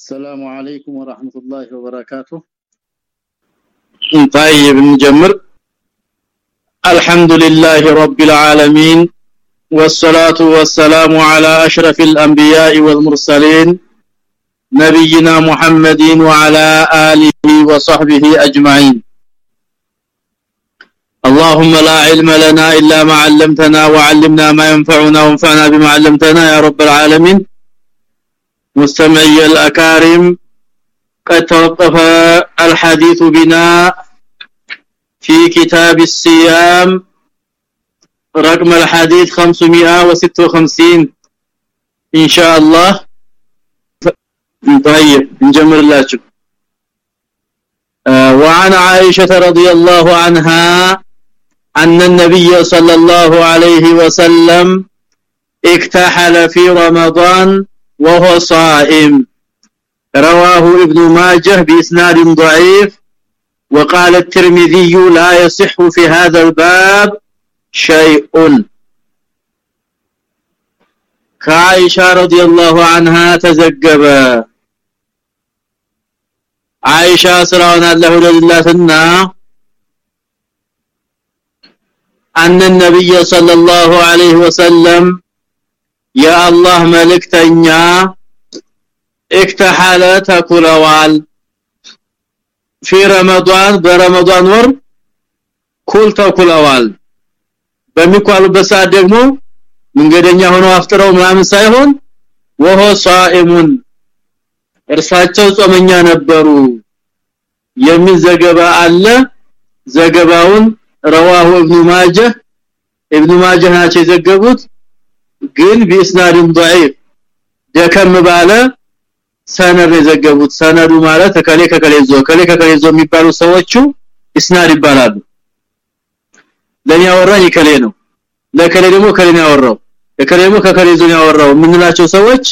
السلام عليكم ورحمة الله وبركاته. طيب نجمر الحمد لله رب العالمين والصلاة والسلام على أشرف الأنبياء والمرسلين نبينا محمد وعلى آله وصحبه أجمعين. اللهم لا علم لنا إلا ما علمتنا وعلمنا ما ينفعنا وانفعنا بما علمتنا يا رب العالمين. مستمعي الأكارم قد توقف الحديث بنا في كتاب الصيام رقم الحديث 556 إن شاء الله. طيب نجمر الله وعن عائشة رضي الله عنها أن النبي صلى الله عليه وسلم اكتحل في رمضان وهو صائم. رواه ابن ماجه بإسناد ضعيف وقال الترمذي لا يصح في هذا الباب شيء. كعائشة رضي الله عنها تزجب الله لله أن النبي صلى الله عليه የአላህ መልእክተኛ اكتحل ተኩለዋል። في رمضان برمضان ወር ኩል ተኩለዋል። በሚኳሉበት ሰዓት ደግሞ መንገደኛ ሆነው አፍጥረው ምናምን ሳይሆን ወሆ ሳኢሙን እርሳቸው ጾመኛ ነበሩ የሚል ዘገባ አለ። ዘገባውን رواه ابن ماجه ابن ماجه ናቸው የዘገቡት። ግን ቢስናድም ضعيف ደከም ባለ ሰነድ የዘገቡት ሰነዱ ማለት ከከሌ ከከሌ ዞ ከሌ ከከሌ ዞ የሚባሉ ሰዎቹ ኢስናድ ይባላሉ ለኛ ያወራኝ ከሌ ነው ለከሌ ደግሞ ከሌ ነው ያወራው ለከሌ ደግሞ ከከሌ ዞ ነው ያወራው የምንላቸው ሰዎች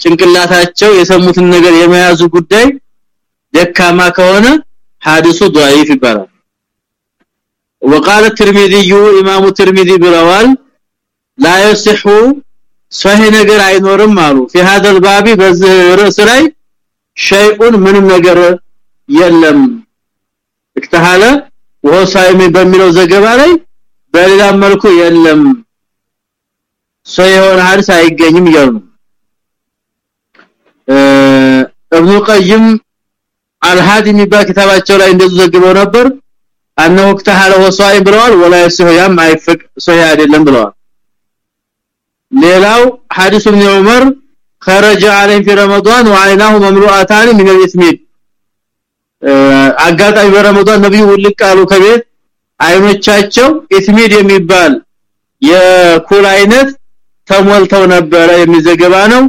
ጭንቅላታቸው የሰሙትን ነገር የመያዙ ጉዳይ ደካማ ከሆነ ሐዲሱ ضعيف ይባላል وقال الترمذي امام الترمذي ብለዋል لا يصح صحيح ነገር አይኖርም አሉ في هذا الباب በዚህ ርዕስ ላይ شيء ምንም ነገር የለም እክተሃለ ወሳይም በሚለው ዘገባ ላይ በሌላ መልኩ የለም ሰይሆን ሐዲስ አይገኝም ይላሉ እብኑ ቀይም አልሃዲ የሚባል ክታባቸው ላይ እንደዚህ ዘግበው ነበር አነሁ እክተሃለ ወሳይም ብለዋል ወላ ይስሆያም አይፈቅ ሶያ አይደለም ብለዋል ሌላው ሐዲስ ኢብኑ ዑመር خرج عليه في رمضان وعيناه مملوءتان من الاسميد አጋጣሚ በረመዳን ነብዩ ውልቅ አሉ ከቤት አይኖቻቸው ኢስሚድ የሚባል የኩል አይነት ተሞልተው ነበረ የሚዘገባ ነው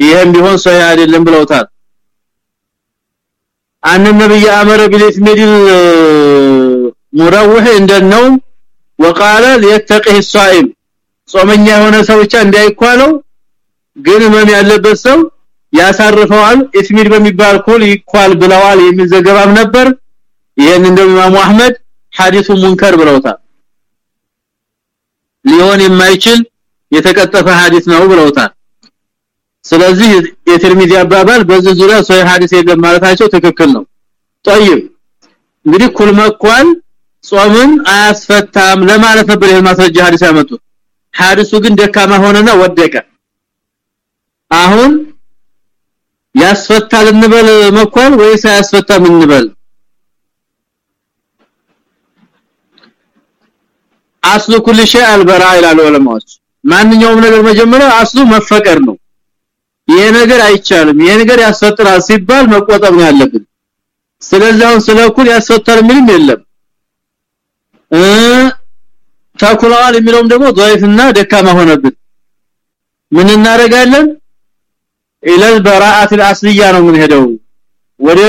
ይሄም ቢሆን ሶሂህ አይደለም ብለውታል አን ነብይ አመረ ቢልኢስሚድ ሙረውህ እንደነው وقال ليتقه الصائم ጾመኛ የሆነ ሰው ብቻ እንዳይኳለው ግን ምን ያለበት ሰው ያሳርፈዋል ኢስሚድ በሚባል ኩል ይኳል ብለዋል የሚዘገባም ነበር ይሄን እንደ ኢማሙ አህመድ ሐዲሱ ሙንከር ብለውታል ሊሆን የማይችል የተቀጠፈ ሐዲስ ነው ብለውታል ስለዚህ የትርሚዚ አባባል በዚህ ዙሪያ ሶሂህ ሐዲስ የለም ማለታቸው ትክክል ነው طيب እንግዲህ ኩል መኳል ጾምን አያስፈታም ለማለት ነበር ይሄ ማስረጃ ሐዲስ ያመጡት። ሐዲሱ ግን ደካማ ሆነና ወደቀ። አሁን ያስፈታል እንበል መኳል ወይስ አያስፈታም እንበል? አስሉ ኩል ሸይ አልበራ ይላሉ ዑለማዎች። ማንኛውም ነገር መጀመሪያ አስሉ መፈቀር ነው። ይሄ ነገር አይቻልም ይሄ ነገር ያስፈጥራል ሲባል መቆጠብ ነው ያለብን። ስለዚህ አሁን ስለ ኩል ያስፈጥራል ምንም የለም ተኩለዋል የሚለውም ደግሞ ضعيفና ደካማ ሆነብን። ምን እናደርጋለን? الى البراءه الاصليه ነው የምንሄደው። ወደ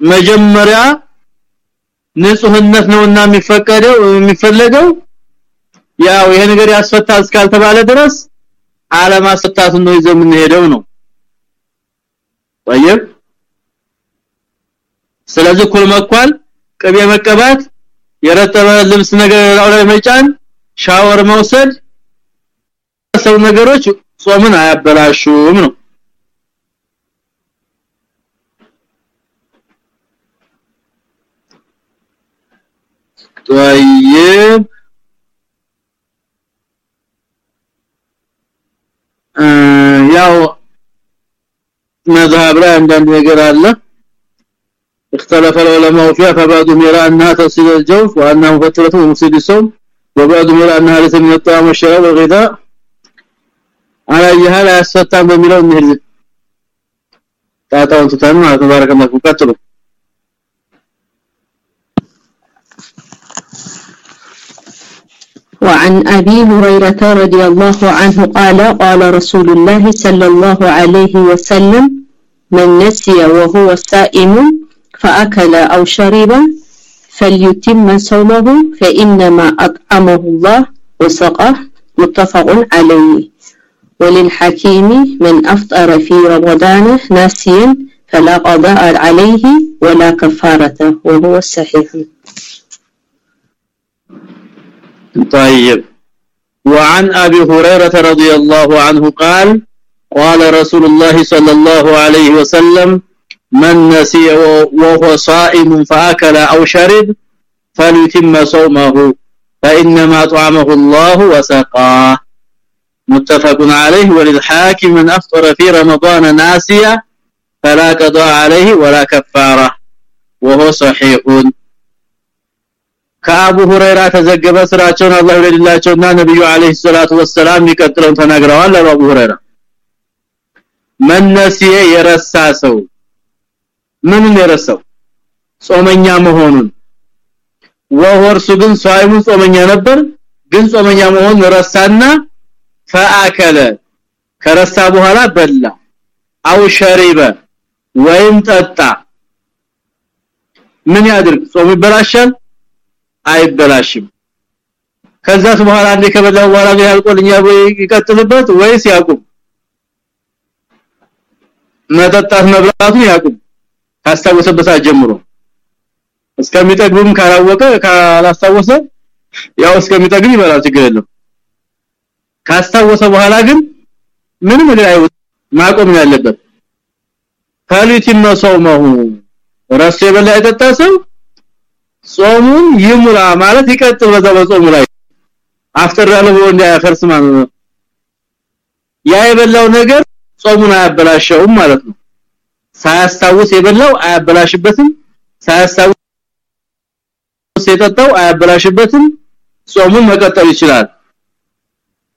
መጀመሪያ ንጹህነት ነውና የሚፈቀደው የሚፈለገው ያው ይሄ ነገር ያስፈታ እስካልተባለ ድረስ አለማስፈታቱን ነው ይዘው የምንሄደው ነው። طيب ስለዚህ ኩል መኳል ቅቤ መቀባት የረጠበ ልብስ ነገር አለመጫን ሻወር መውሰድ ሰው ነገሮች ጾምን አያበላሹም ነው طيب ያው መዛብራ አንዳንድ ነገር አለ اختلف العلماء فيها فبعضهم يرى أنها تفسد الجوف وانها مفتره ومفسد الصوم وبعضهم يرى أنها ليس من الطعام والشراب والغذاء. على أي حال استتم بميلو نهل تعالوا على تبارك الله فيكم. كتلوا وعن أبي هريرة رضي الله عنه قال قال رسول الله صلى الله عليه وسلم من نسي وهو سائم فأكل أو شرب فليتم صومه فإنما أطعمه الله وسقاه متفق عليه. وللحكيم من أفطر في رمضان ناسيا فلا قضاء عليه ولا كفارة وهو الصحيح طيب. وعن أبي هريرة رضي الله عنه قال قال رسول الله صلى الله عليه وسلم من نسي وهو صائم فاكل او شرب فليتم صومه فانما طعمه الله وسقاه متفق عليه وللحاكم من افطر في رمضان ناسيا فلا قضاء عليه ولا كفاره وهو صحيح ከአቡ ሁረይራ ተዘገበ ስራቸውን አላህ ይወድላቸውና ነብዩ አለይሂ ሰላቱ ወሰላም ይቀጥለው ተናግረዋል አቡ ሁረይራ መነሲየ የረሳ ሰው ምንን የረሳው? ጾመኛ መሆኑን። ወወርሱ ግን ሷይሙ ጾመኛ ነበር። ግን ጾመኛ መሆኑን ረሳና ፈአከለ ከረሳ በኋላ በላ። አው ሸሪበ ወይም ጠጣ። ምን ያድርግ? ጾም ይበላሻል? አይበላሽም። ከዛስ በኋላ እንደ ከበላው በኋላ ያልቆልኛ ወይ ይቀጥልበት ወይስ ያቁም? መጠጣት መብላቱን ያቁም ካስታወሰበት ጀምሮ እስከሚጠግብም ካላወቀ ካላስታወሰ ያው እስከሚጠግብ ይበላል ችግር የለም ካስታወሰ በኋላ ግን ምንም ነገር አይወጥ ማቆም ያለበት። ካሊቲማ ሶመሁ ራስ የበላ የጠጣ ሰው ጾሙን ይሙላ ማለት ይቀጥል በዛ በጾሙ ላይ። አፍተር ያለው እንዳያፈርስ ማለት ነው። ያ የበላው ነገር ጾሙን አያበላሸውም ማለት ነው ሳያስታውስ የበላው አያበላሽበትም ሳያስታውስ የጠጣው አያበላሽበትም ጾሙን መቀጠል ይችላል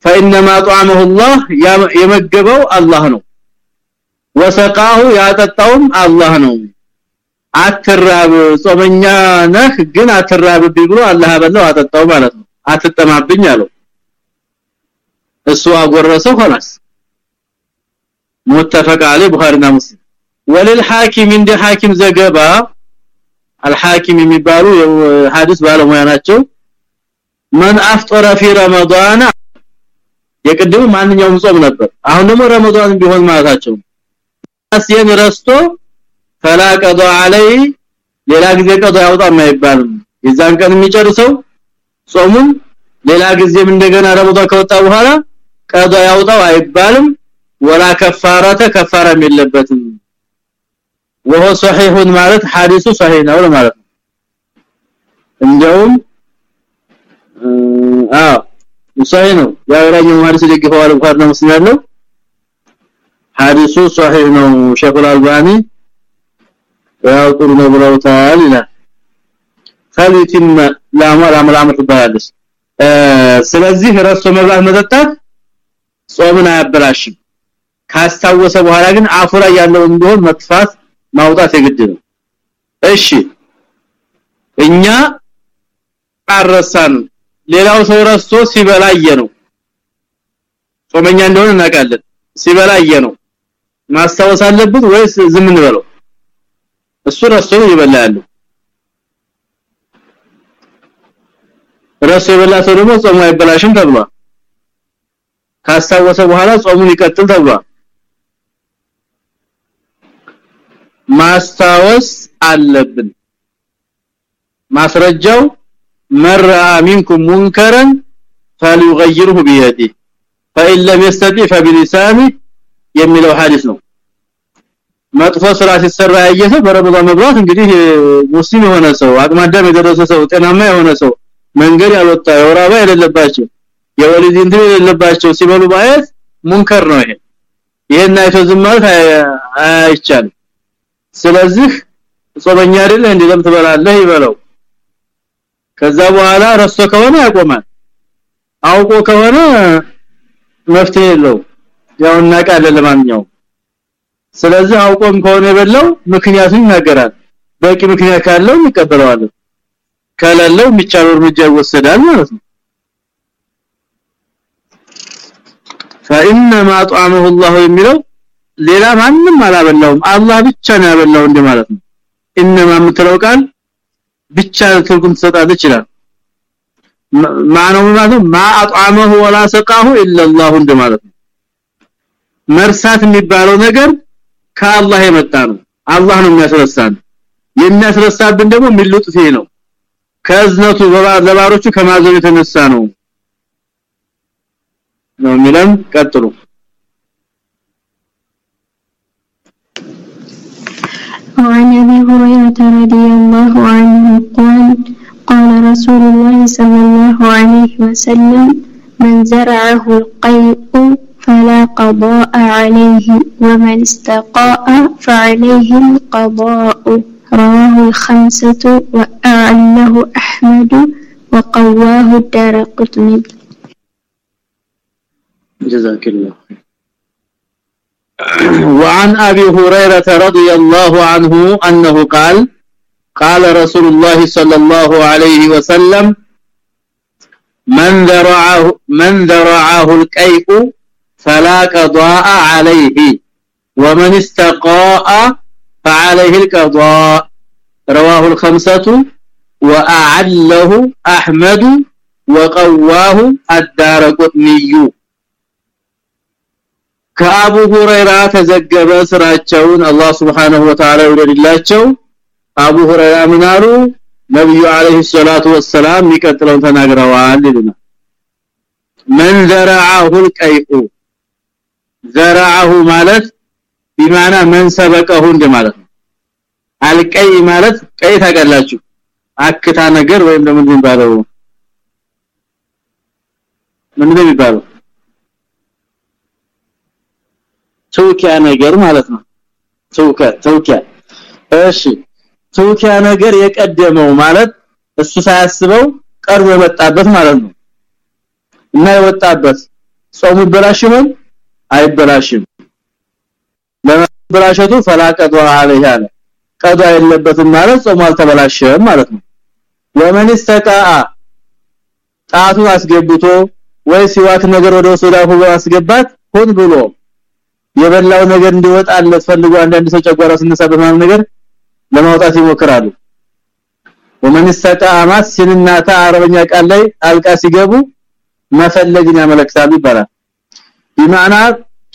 فانما طعمه الله የመገበው አላህ ነው ወሰቃሁ ያጠጣውም አላህ ነው አትራብ ጾመኛ ነህ ግን አትራብ ብሎ አላህ በለው አጠጣው ማለት ነው አትጠማብኝ አለው እሱ አጎረሰው خلاص متفق عليه ቡኻሪና ሙስሊም وللحاكم عند حاكم ዘገባ الحاكم የሚባሉ ሐዲስ ባለሙያ ናቸው من افطر في رمضان የቅድሙ ማንኛውም ጾም ነበር አሁን ደግሞ ረመዳን ቢሆን ማለታቸው አስየን ረስቶ ፈላ ቀዶ አለይ ሌላ ጊዜ ቀዶ ያውጣም አይባልም የዛን ቀን የሚጨርሰው ጾሙን ሌላ ጊዜም እንደገና ረመዳን ከወጣ በኋላ ቀዶ ያውጣው አይባልም ወላ ከፋራተ ከፋራም የለበትም وهو صحيح ማለት ሐዲሱ صحيح ነው ማለት ነው እንደውም አዎ صحيح ነው ያወራኛው ሐዲስ ደግፈዋል ቡኻሪ ነው ሙስሊም ያለው ሐዲሱ صحيح ነው ሸይኹ አልባኒ ያው ጥሩ ነው ብለውታል ይላል ፈልቲም ለአማል አመል አመል ትባላለች ስለዚህ ረሶ መብላት መጠጣት ጾምን አያበላሽም ካስታወሰ በኋላ ግን አፉ ላይ ያለውን ቢሆን መጥፋት ማውጣት የግድ ነው። እሺ እኛ አረሳን። ሌላው ሰው ረስቶ ሲበላየ ነው። ጾመኛ እንደሆነ እናውቃለን። ሲበላየ ነው። ማስታወስ አለበት ወይስ ዝም እንበለው? እሱ ረስቶ ይበላል ረስቶ ይበላ ሰው ደግሞ ጾሙ አይበላሽም ተብሏል። ካስታወሰ በኋላ ጾሙን ይቀጥል ተብሏል ማስታወስ አለብን ማስረጃው መራ منكم منكرا فليغيره بيده فإن لم يستطع فبلسانه የሚለው ሐዲስ ነው መጥፎ ስራ ሲሰራ ያየሰ በረመዳን መብራት እንግዲህ ሙስሊም የሆነ ሰው አቅማዳም የደረሰ ሰው ጤናማ የሆነ ሰው መንገድ ያልወጣ የወራባ የሌለባቸው የወሊድ እንትን የሌለባቸው ሲበሉ ማየት ሙንከር ነው ይሄ ይሄን አይቶ ዝም ማለት አይቻልም ስለዚህ ጾመኛ አይደለ እንዴ ለምን ትበላለህ ይበለው ከዛ በኋላ ረስቶ ከሆነ ያቆማል አውቆ ከሆነ መፍትሄ የለው ያው እናቃለን ለማንኛውም ስለዚህ አውቆም ከሆነ የበላው ምክንያቱን ይናገራል በቂ ምክንያት ካለው ይቀበለዋል ከሌለው የሚቻለው እርምጃ ይወሰዳል ማለት ነው فانما اطعمه الله የሚለው ሌላ ማንም አላበላውም። አላህ ብቻ ነው ያበላው እንደማለት ነው። እነማ የምትለው ቃል ብቻ ትርጉም ትሰጣለች ይችላል ማነው ማለት ማ አጣመሁ ወላ ሰቃሁ ኢላላሁ እንደማለት ነው። መርሳት የሚባለው ነገር ከአላህ የመጣ ነው። አላህ ነው የሚያስረሳን። የሚያስረሳብን ደግሞ ሚሉጥፌ ነው። ከዝነቱ ለባሮቹ ከማዘብ የተነሳ ነው። ነው ሚለን ቀጥሉ። صلى الله عليه وسلم من زرعه القيء فلا قضاء عليه ومن استقاء فعليه القضاء. رواه الخمسة وأعله أحمد وقواه الدار قطني. جزاك الله وعن أبي هريرة رضي الله عنه أنه قال قال رسول الله صلى الله عليه وسلم من ذرعه من ذرعه الكيء فلا قضاء عليه ومن استقاء فعليه القضاء رواه الخمسة وأعله أحمد وقواه الدارقطني ከአቡ ሁረይራ ተዘገበ ስራቸውን አላህ Subhanahu Wa Ta'ala ይወደድላቸው አቡ ሁረይራ ምናሩ ነብዩ አለይሂ ሰላቱ ወሰላም የሚቀጥለው ተናግረዋል ይልና من زرعه القيء زرعه ማለት بمعنى من سبقه እንደማለት ነው አልቀይ ማለት ቀይ ታውቃላችሁ አክታ ነገር ወይም ደግሞ ምን ባለው ምን እንደሚባለው ተውኪያ ነገር ማለት ነው ተውከ ተውኪያ እሺ ትውኪያ ነገር የቀደመው ማለት እሱ ሳያስበው ቀርቦ የመጣበት ማለት ነው። እና የወጣበት ጾሙ ይበላሽም አይበላሽም። ለመበላሸቱ ፈላቀዱ አለያ ቀዷ የለበትም ማለት ጾሙ አልተበላሸም ማለት ነው። ለምን ተቃአ ጣቱን አስገብቶ ወይ ሲዋክ ነገር ወደ ሶዳ አስገባት ሁን ብሎ የበላው ነገር እንዲወጣለት ፈልጎ አንዳንድ ሰው ጨጓራ ስነሳ በማን ነገር ለማውጣት ይሞክራሉ ወመን استقاء ማስ ሲንናታ አረበኛ ቃል ላይ አልቃ ሲገቡ መፈለግን ያመለክታሉ ይባላል بمعنى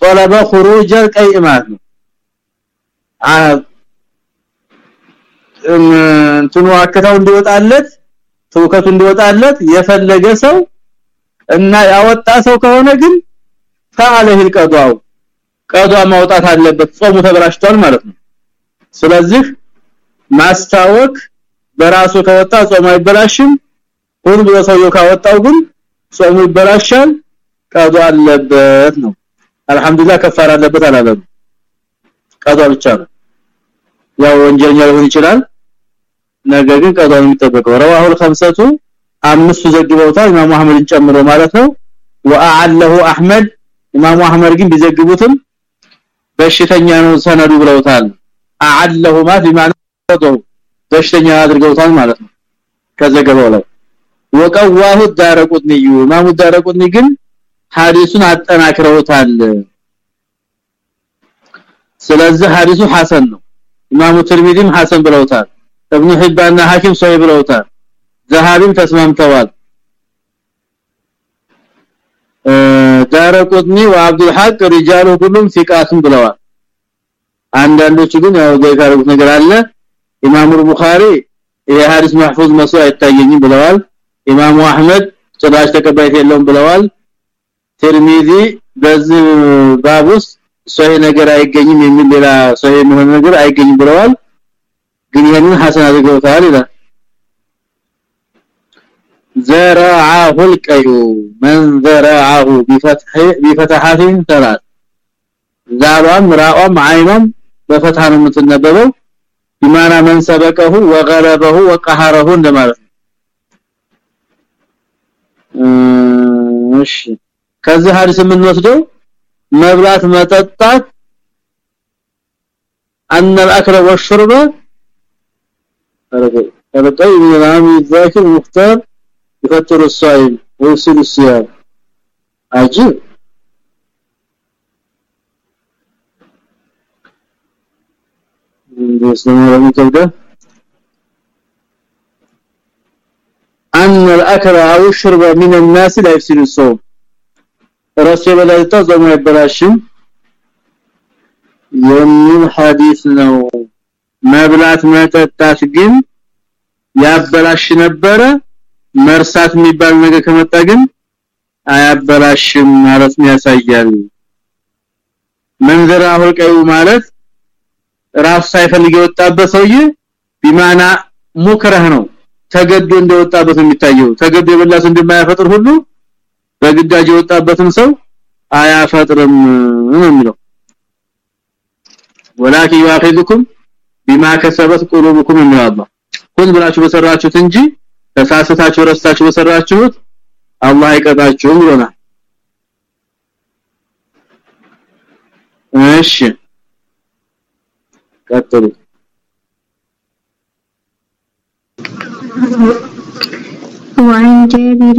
طلب خروج القيء ማለት ነው እንትኑ አከታው እንዲወጣለት ተውከቱ እንዲወጣለት የፈለገ ሰው እና ያወጣ ሰው ከሆነ ግን فعله القضاء ቀዷ ማውጣት አለበት ጾሙ ተበላሽቷል ማለት ነው ስለዚህ ማስታወክ በራሱ ከወጣ ጾም አይበላሽም። ሁሉ ብሎ ሰውየው ካወጣው ግን ጾሙ ይበላሻል። ቀዶ አለበት ነው። አልহামዱሊላህ ከፋራ አለበት አላለም። ቀዶ ብቻ ነው። ያው ወንጀለኛ ሊሆን ይችላል። ነገር ግን ቀዶ የሚጠበቀው። رواه الخمسه አምስቱ ዘግበውታል። ኢማሙ አህመድን ጨምሮ ማለት ነው። ወአዓለሁ አህመድ ኢማሙ አህመድ ግን ቢዘግቡትም በሽተኛ ነው ሰነዱ ብለውታል። አዓለሁማ ቢማና ቢማዕናው በሽተኛ አድርገውታል ማለት ነው። ከዘገበው ላይ ወቀዋሁ ዳረቁትኒ ኢማሙ ዳረቁትኒ ግን ሐዲሱን አጠናክረውታል። ስለዚህ ሐዲሱ ሐሰን ነው። ኢማሙ ትርሚዚም ሐሰን ብለውታል። እብኑ ሒባንና ሐኪም ሶሂህ ብለውታል። ዘሃቢም ተስማምተዋል። ዳረቁትኒ ወአብዱል ሐቅ رجاله كلهم ثقات ብለዋል። አንዳንዶቹ ግን ያው ነገር አለ ኢማሙ ቡኻሪ ይሄ ሐዲስ محفوظ መስሎ አይታየኝም ብለዋል ኢማሙ አህመድ ጭራሽ ተቀባይት የለውም ብለዋል ትርሚዚ በዚህ ባብ ውስጥ ሶይ ነገር አይገኝም የሚል ሌላ ሶይ የሆነ ነገር አይገኝም ብለዋል ግን ይሄንን ሐሰን አድርገውታል ይላል زرعه القيوم من زرعه بفتح بفتحات ثلاث ዛባም ራኦም አይኖም በፈትሃ ነው የምትነበበው بمعنى من سبقه وغلبه وقهره እንደማለት እሺ ከዚህ ሐዲስ የምንወስደው መብላት መጠጣት ان الاكل والشرب فرقي من العام الذاكر المختار يفطر الصائم ويصل الصيام عجيب كده أن الأكل أو الشرب من الناس لا يفسد الصوم رسول الله تزوم يبلاشم የሚል ሐዲስ ነው መብላት መጠጣት ግን ያበላሽ ነበረ መርሳት የሚባል ነገር ከመጣ ግን አያበላሽም ማለት ያሳያል መንዘራ ሁልቀዩ ማለት ራሱ ሳይፈልግ የወጣበት ሰውዬ ቢማና ሙክረህ ነው። ተገዶ እንደወጣበት የሚታየው። ተገዶ የበላስ እንደማያፈጥር ሁሉ በግዳጅ የወጣበትን ሰው አያፈጥርም ነው የሚለው። ወላኪ ይዋኺዙኩም ቢማ ከሰበት ቁሉብኩም የሚለው አላህ። ሆን ብላችሁ በሰራችሁት እንጂ ተሳስታችሁ ረስታችሁ በሰራችሁት አላህ አይቀጣችሁም ይለናል እሺ። وعن جابر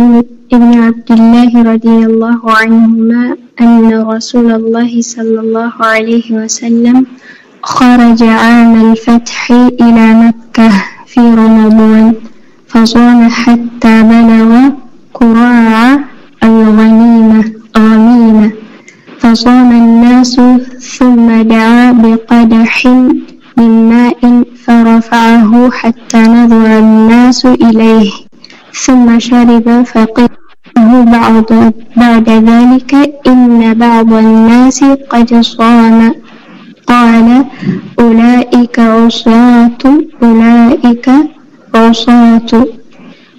بن عبد الله رضي الله عنهما أن رسول الله صلى الله عليه وسلم خرج عام الفتح إلى مكة في رمضان فصام حتى بلغ قراعة الغنم. فصام الناس ثم دعا بقدح من ماء فرفعه حتى نظر الناس إليه ثم شرب فقيل بعض بعد ذلك إن بعض الناس قد صام. قال أولئك عصاة أولئك عصاة.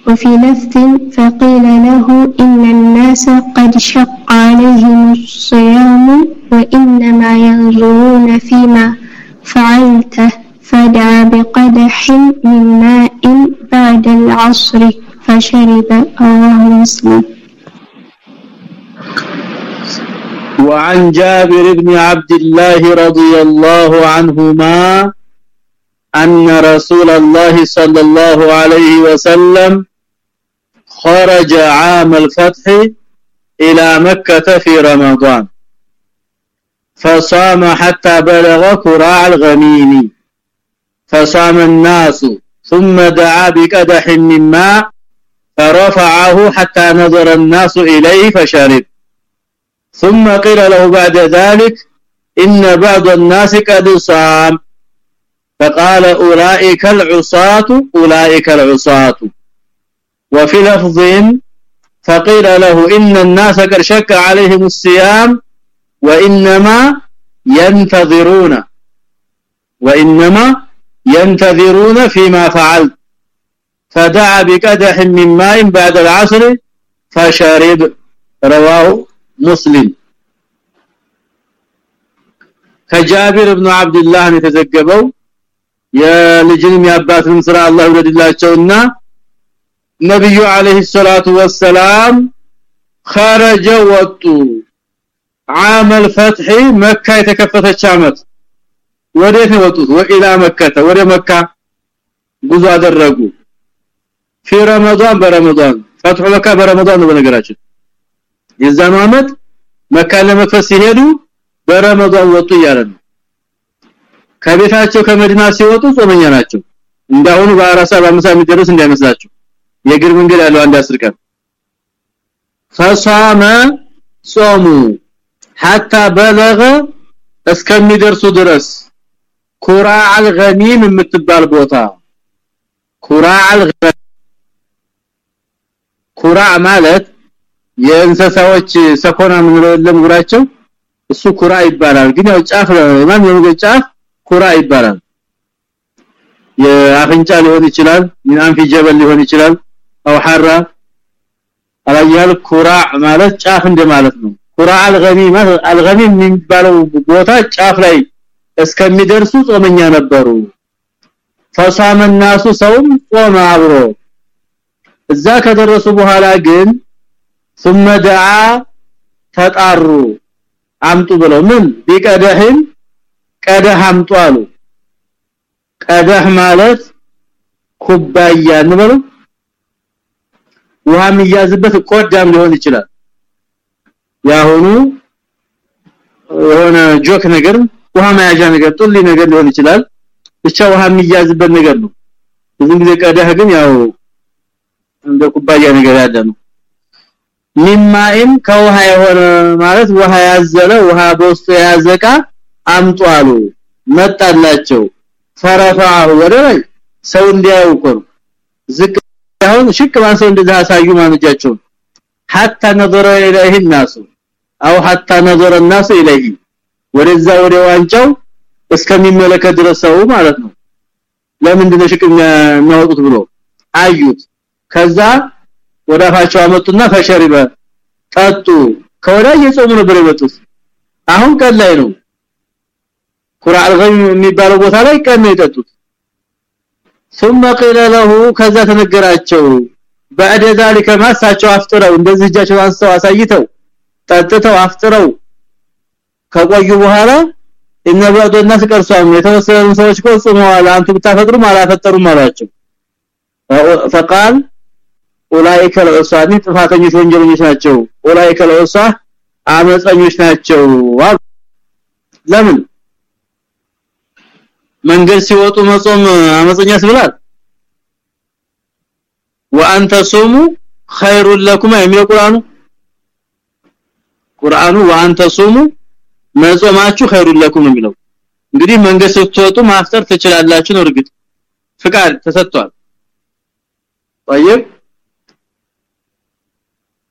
وفي لفظ فقيل له إن الناس قد شق. عليهم الصيام وإنما ينظرون فيما فعلته فدعا بقدح من ماء بعد العصر فشرب رواه مسلم. وعن جابر بن عبد الله رضي الله عنهما أن رسول الله صلى الله عليه وسلم خرج عام الفتح إلى مكة في رمضان. فصام حتى بلغ كراع الغميم فصام الناس ثم دعا بقدح من ماء فرفعه حتى نظر الناس إليه فشرب. ثم قيل له بعد ذلك إن بعض الناس قد صام. فقال أولئك العصاة أولئك العصاة. وفي لفظ فقيل له إن الناس قد شك عليهم الصيام وإنما ينتظرون وإنما ينتظرون فيما فعلت فدعا بقدح من ماء بعد العصر فشرب رواه مسلم ከጃቢር ኢብኑ አብዱላህ ነው የተዘገበው የልጅንም ያባትን ስራ አላህ ይወድላቸውና ነብዩ አለይሂ ሰላቱ ወሰላም خرج ወጡ عام الفتح መካ የተከፈተች አመት ወዴት ነው ወጡት ወኢላ መከተ ወደ መካ ጉዞ አደረጉ في رمضان በረመዳን ፈትሁ መካ በረመዳን ነው በነገራችን የዛኑ አመት መካ ለመክፈት ሲሄዱ በረመዳን ወጡ እያለ ነው ከቤታቸው ከመዲና ሲወጡ ጾመኛ ናቸው እንዳሁኑ በአራሳ በአምሳ የሚደርስ እንዳይመስላችሁ የግር መንገድ ያለው አንድ አስር ቀን። ፈሳመ ጾሙ hatta በለገ እስከሚደርሱ ድረስ። ኩራ አልገሚም የምትባል ቦታ። ኩራ አልገሚም ኩራ ማለት የእንሰሳዎች ሰኮና ምንለው ለምግራቸው እሱ ኩራ ይባላል። ግን ያው ጫፍ ማን ጫፍ? ኩራ ይባላል። የአፍንጫ ሊሆን ይችላል ምን አንፊ ሊሆን ይችላል አው ሐራ አላያል ኩራ ማለት ጫፍ እንደማለት ነው ኩራ አልገሚማ አልገሚም የሚባለው ቦታ ጫፍ ላይ እስከሚደርሱ ጾመኛ ነበሩ ፈሳመ الناس ሰውም ጾመ አብሮ እዛ ከደረሱ በኋላ ግን ثم دعا ተጣሩ አምጡ ብለው ምን ቢቀደህን ቀደህ አምጡ አሉ ቀደህ ማለት ኩባያ እንበሉ ውሃ የሚያዝበት ቆዳም ሊሆን ይችላል። ያሁኑ የሆነ ጆክ ነገር ውሃ መያዣ ነገር ጡሊ ነገር ሊሆን ይችላል። ብቻ ውሃ የሚያዝበት ነገር ነው። ብዙ ጊዜ ቀዳህ ግን ያው እንደ ኩባያ ነገር ያለ ነው። ሚማኢም ከውሃ የሆነ ማለት ውሃ ያዘለ ውሃ በውስጡ ያዘቃ አምጡ አሉ። መጣላቸው። ፈረፋው ወደ ላይ ሰው እንዲያዩ ቆም ዝቅ አሁን ሽክ ማን ሰው እንደዛ አሳዩ ማንጃቸው حتى نظر اليه الناس او حتى نظر الناس اليه ወደዛ ወደ ዋንጫው እስከሚመለከት ድረሰው ማለት ነው ለምን እንደው ሽክ የሚያወጡት ብሎ አዩት ከዛ ወዳፋቸው አመጡና ፈሸሪበ ጠጡ ከወዳ የጾሙ ነበር የመጡት አሁን ቀን ላይ ነው ቁርአን ገም የሚባለው ቦታ ላይ ቀን ነው የጠጡት ثم قيل له ከዛ ተነገራቸው بعد ذلك ማሳቸው አፍጥረው እንደዚህ እጃቸው አንስተው አሳይተው ጠጥተው አፍጥረው ከቆዩ በኋላ እነባዶ الناس ቀርሷም የተወሰኑ ሰዎች ቆጽመዋል አንቱ ብታፈጥሩም አላፈጠሩም አላቸው فقال ኡላይከ ለኡሳኒ ጥፋተኞች ወንጀለኞች ናቸው ኡላይከ ለኡሳ አመፀኞች ናቸው ለምን መንገድ ሲወጡ መጾም አመፀኛ ስብላል ወአንተ ሱሙ ኸይሩን ለኩም የሚለው ቁርአኑ ቁርአኑ ወአንተ ሱሙ መጾማችሁ ኸይሩን ለኩም የሚለው እንግዲህ መንገድ ስትወጡ ማፍጠር ትችላላችሁ ነው እርግጥ ፍቃድ ተሰጥቷል طيب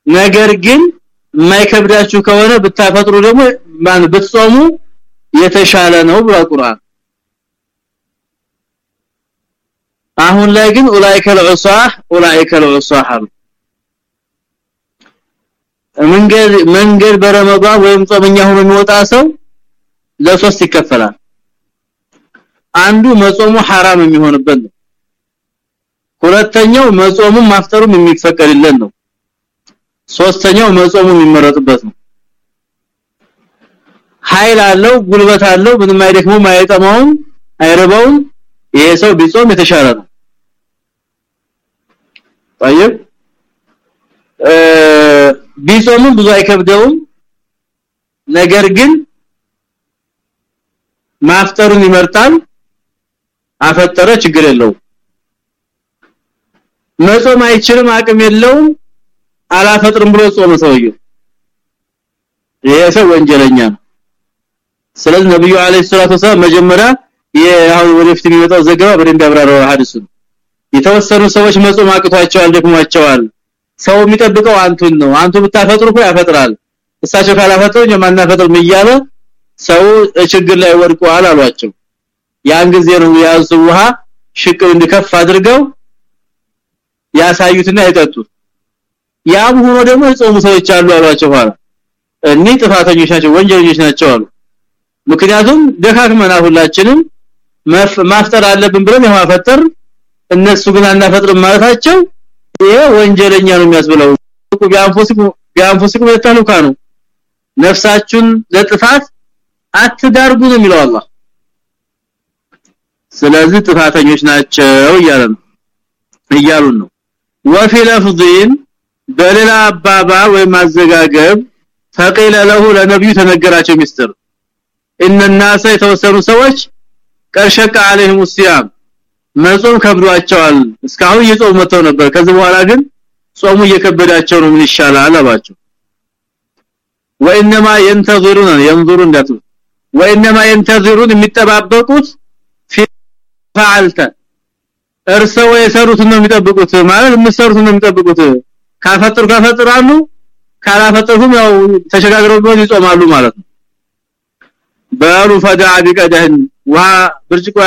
ነገር ግን የማይከብዳችሁ ከሆነ ብታፈጥሩ ደግሞ ማን ብትጾሙ የተሻለ ነው ብሏ ቁርአን አሁን ላይ ግን ኡላይከ ለዑሳህ ኡላይከ ለዑሳህ መንገድ መንገድ በረመዳን ወይም ጾመኛ ሆኖ የሚወጣ ሰው ለሶስት ይከፈላል አንዱ መጾሙ حرام የሚሆንበት ነው ሁለተኛው መጾሙም ማፍጠሩም የሚፈቀድለት ነው ሶስተኛው መጾሙ የሚመረጥበት ነው ኃይል አለው ጉልበት አለው ምንም አይደክመው አይጠማውም አይረባውም ይሄ ሰው ቢጾም የተሻለ ነው طيب ቢጾምም ብዙ አይከብደውም ነገር ግን ማፍጠሩን ይመርጣል አፈጠረ ችግር የለውም መጾም አይችልም አቅም የለውም አላፈጥርም ብሎ ጾመ ሰውየው ይሄ ሰው ወንጀለኛ ነው ስለዚህ ነብዩ አለይሂ ሰላቱ ወሰለም መጀመሪያ የአሁን ወደፊት የሚመጣው ዘገባ በደንብ ያብራራው ሐዲሱ። የተወሰኑ ሰዎች መጾም አቅቷቸዋል ደክሟቸዋል። ሰው የሚጠብቀው አንቱን ነው። አንቱ ብታፈጥሩ እኮ ያፈጥራል። እሳቸው ካላፈጥሩ የማናፈጥርም እያለ ሰው ችግር ላይ ወድቋል አሏቸው። ያን ጊዜ ነው ያዙ ውሃ ሽቅብ እንዲከፍ አድርገው ያሳዩትና የጠጡት። ያም ሆኖ ደግሞ የጾሙ ሰዎች አሉ አሏቸው ኋላ እኒ ጥፋተኞች ናቸው ወንጀለኞች ናቸው አሉ። ምክንያቱም ደካክመና ሁላችንም ማፍጠር አለብን ብለን የማፈጠር እነሱ ግን አናፈጥርም ማለታቸው ይሄ ወንጀለኛ ነው የሚያስብለው ቢያንፎስኩ ቢያንፎስኩ ለታሉካ ነው ነፍሳችሁን ለጥፋት አትዳርጉ ነው የሚለው አላህ ስለዚህ ጥፋተኞች ናቸው እያለ ነው እያሉን ነው ወፊ ለፍዚን በሌላ አባባ ወይ ማዘጋገብ ፈቂለ ለሁ ለነብዩ ተነገራቸው ሚስጥር ان الناس የተወሰኑ ሰዎች ቀርሸቀ عليهم الصيام መጾም ከብዷቸዋል እስካሁን እየጾሙ መተው ነበር ከዚህ በኋላ ግን ጾሙ እየከበዳቸው ነው ምን ይሻላል አባቸው وانما ينتظرون ينظرون እንዳቱ وانما ينتظرون የሚጠባበቁት فعلت እርሰው የሰሩትን ነው የሚጠብቁት ማለት የምሰሩትን ነው የሚጠብቁት ካፈጥሩ ካፈጥራሉ ካላፈጥሩም ያው ተሸጋግረው ቢሆን ይጾማሉ ማለት ነው በሉ ፈዳ ቢቀደህን ዋ ብርጭቆ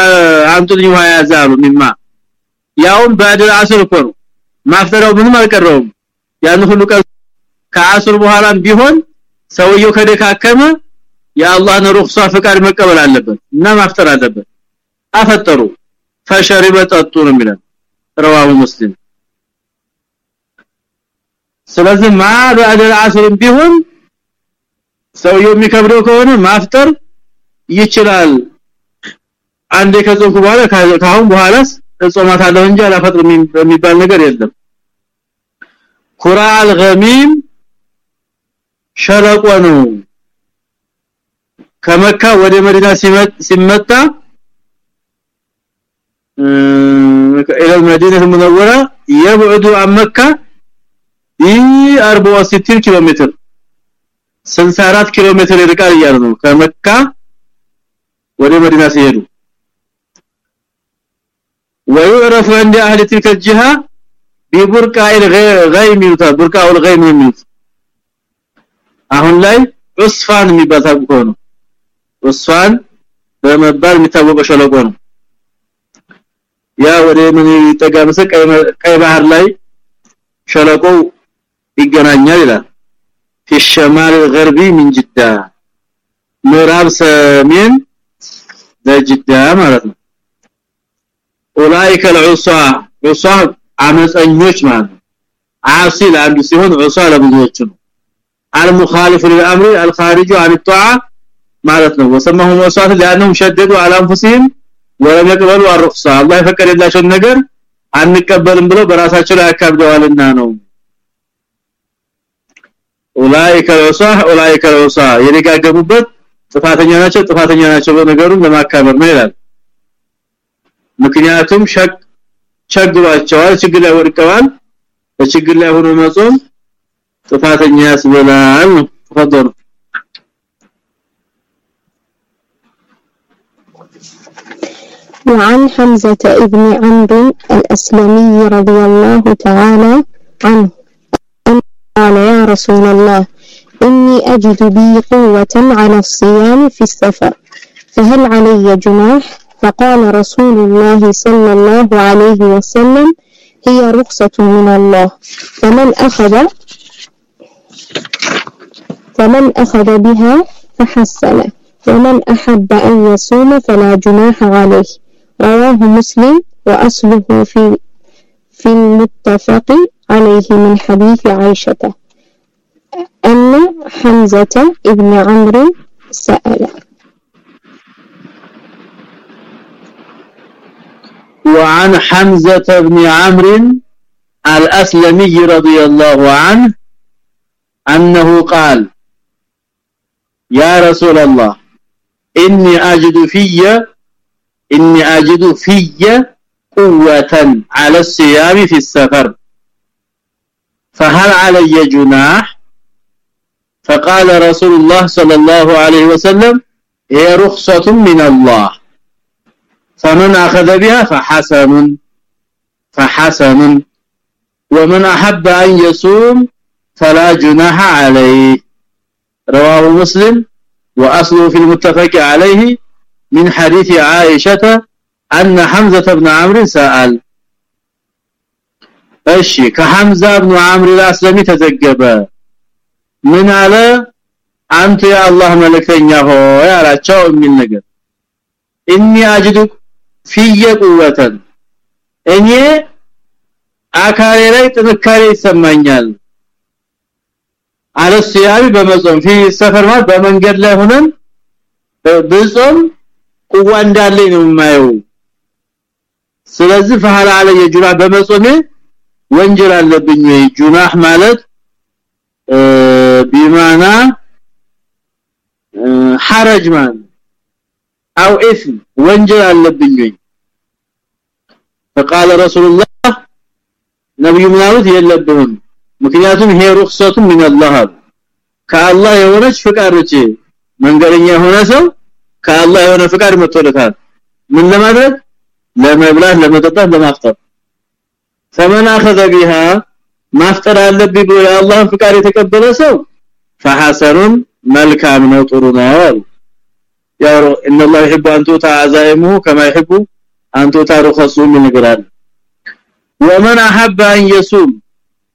አምጡልኝ ውሃ ያዛሉ ሚማ። ያውም በአድር አስር እኮ ነው። ማፍጠራው ምንም አልቀረውም። ያን ሁሉ ቀን ከአስር በኋላም ቢሆን ሰውየው ከደካከመ የአላህን ሩክሳ ፍቃድ መቀበል አለበት እና ማፍጠር አለበት። አፈጠሩ። ፈሸሪበ ጠጡ ነው የሚለው ረዋሁ ሙስሊም። ስለዚህ ማ በአደል አስርም ቢሆን ሰውየው የሚከብደው ከሆነ ማፍጠር ይችላል አንዴ ከጾምኩ በኋላ ካሁን በኋላስ እጾማታለሁ እንጂ አላፈጥርም የሚባል ነገር የለም ኩራል ገሚም ሸለቆ ነው ከመካ ወደ መዲና ሲመጣ الى المدينه المنوره يبعد عن مكه ب 64 ኪሎ ሜትር 64 ኪሎ ሜትር ይርቃል እያሉ ነው ከመካ ወደ መዲና ሲሄዱ ويعرف عند اهل تلك الجهه ببرقع الغيم يوتا برقع الغيم يوتا አሁን ላይ ዑስፋን የሚባል ታውቆ ነው ዑስፋን በመባል የሚታወቀው ሸለቆ ነው ያ ወደ ምን ይጠጋምሰ ቀይ ባህር ላይ ሸለቆው ይገናኛል ይላል في الشمال الغربي من جدة ምዕራብ ሰሜን ለጅዳ ማለት ነው اولئك العصاة عصاة አመፀኞች ማለት ነው አሲ ለአንዱ ሲሆን ዑሳ ለብዙዎች ነው المخالف للامر الخارج عن الطاعه ማለት ነው وسمهم عصاة لانهم شددوا على انفسهم ولم يقبلوا الرخصه الله يفكرላቸው ነገር አንቀበልም ብለው በራሳቸው ላይ አካብደዋልና ነው اولئك العصاة اولئك العصاة የደጋገሙበት ጥፋተኛ ናቸው ጥፋተኛ ናቸው በነገሩን ለማካበር ነው ይላል ምክንያቱም ሸክ ቸግሯቸዋል ችግር ላይ ወድቀዋል በችግር ላይ ሆኖ መጾም ጥፋተኛ ያስበላል ተፈደሩ وعن حمزة ابن عمرو الأسلمي رضي الله تعالى عنه قال يا رسول الله إني أجد بي قوة على الصيام في السفر فهل علي جناح؟ فقال رسول الله صلى الله عليه وسلم هي رخصة من الله. فمن أخذ فمن أخذ بها فحسن ومن أحب أن يصوم فلا جناح عليه. رواه مسلم وأصله في في المتفق عليه من حديث عائشة. أن حمزة ابن عمرو سأل. وعن حمزة بن عمرو الأسلمي رضي الله عنه أنه قال يا رسول الله إني أجد في إني أجد في قوة على الصيام في السفر. فهل علي جناح فقال رسول الله صلى الله عليه وسلم هي رخصة من الله فمن أخذ بها فحسن فحسن ومن أحب أن يصوم فلا جناح عليه رواه مسلم وأصله في المتفق عليه من حديث عائشة أن حمزة بن عمرو سأل እሺ ከሐምዛ ኢብኑ አምር አልአስለሚ ተዘገበ ምን አለ? አንተ የአላህ መልእክተኛ ሆይ አላቸው የሚል ነገር። እኒ አጅዱ ፊየ ቁወተን እኔ አካሌ ላይ ጥንካሬ ይሰማኛል። አለሲያቢ በመጾም ፊ ሰፈር በመንገድ ላይ ሆነን ብጾም ቁዋ እንዳለኝ ነው የማየው። ስለዚህ ፈሐላ አለ የጁራ በመጾሜ ወንጀል አለብኝ ጁናህ ማለት ቢማና ሐረጅ ማለት አው ኢስም ወንጀል አለብኝ ወይ فقال رسول الله ነብዩ ምናሉት የለብህም ምክንያቱም ይሄ ሩክሰቱ من الله ከአላህ የሆነች ፍቃድ ነች መንገደኛ የሆነ ሰው ከአላህ የሆነ ፍቃድ መጥቶለታል ምን ለማድረግ ለመብላት ለመጠጣት ለማፍጠር فمن اخذ بها ማፍጠር አለብኝ ብሎ የአላህን ፍቃድ የተቀበለ ሰው فحسن መልካም ነው ጥሩ ነው ያው ان الله يحب ان تؤتى عزائمه كما يحب ان تؤتى رخصه من ይነግራል ومن احب ان يصوم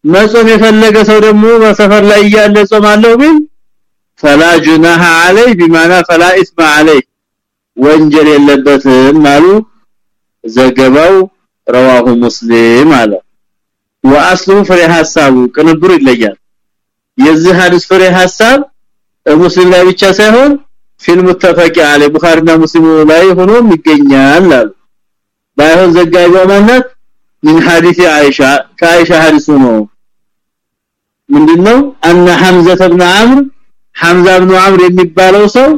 መጾም የፈለገ ሰው ደግሞ በሰፈር ላይ እያለ ጾማለሁ ቢል فلا جناح عليه بمعنى فلا اسم عليه ወንጀል የለበትም ማሉ ዘገባው رواه مسلم አለ واصل ፍሬ ሐሳቡ ቅንብሩ ይለያል የዚህ ሐዲስ ፍሬ ሐሳብ ሙስሊም ላይ ብቻ ሳይሆን ፊልም ተፈቂ አለ ቡኻሪና ሙስሊም ላይ ሆኖ ይገኛል አሉ ባይሆን ዘጋቢው ማለት ምን ሐዲስ አይሻ ከአይሻ ሐዲስ ነው ምንድነው አነ ሐምዛ ኢብኑ አምር ሐምዛ ኢብኑ አምር የሚባለው ሰው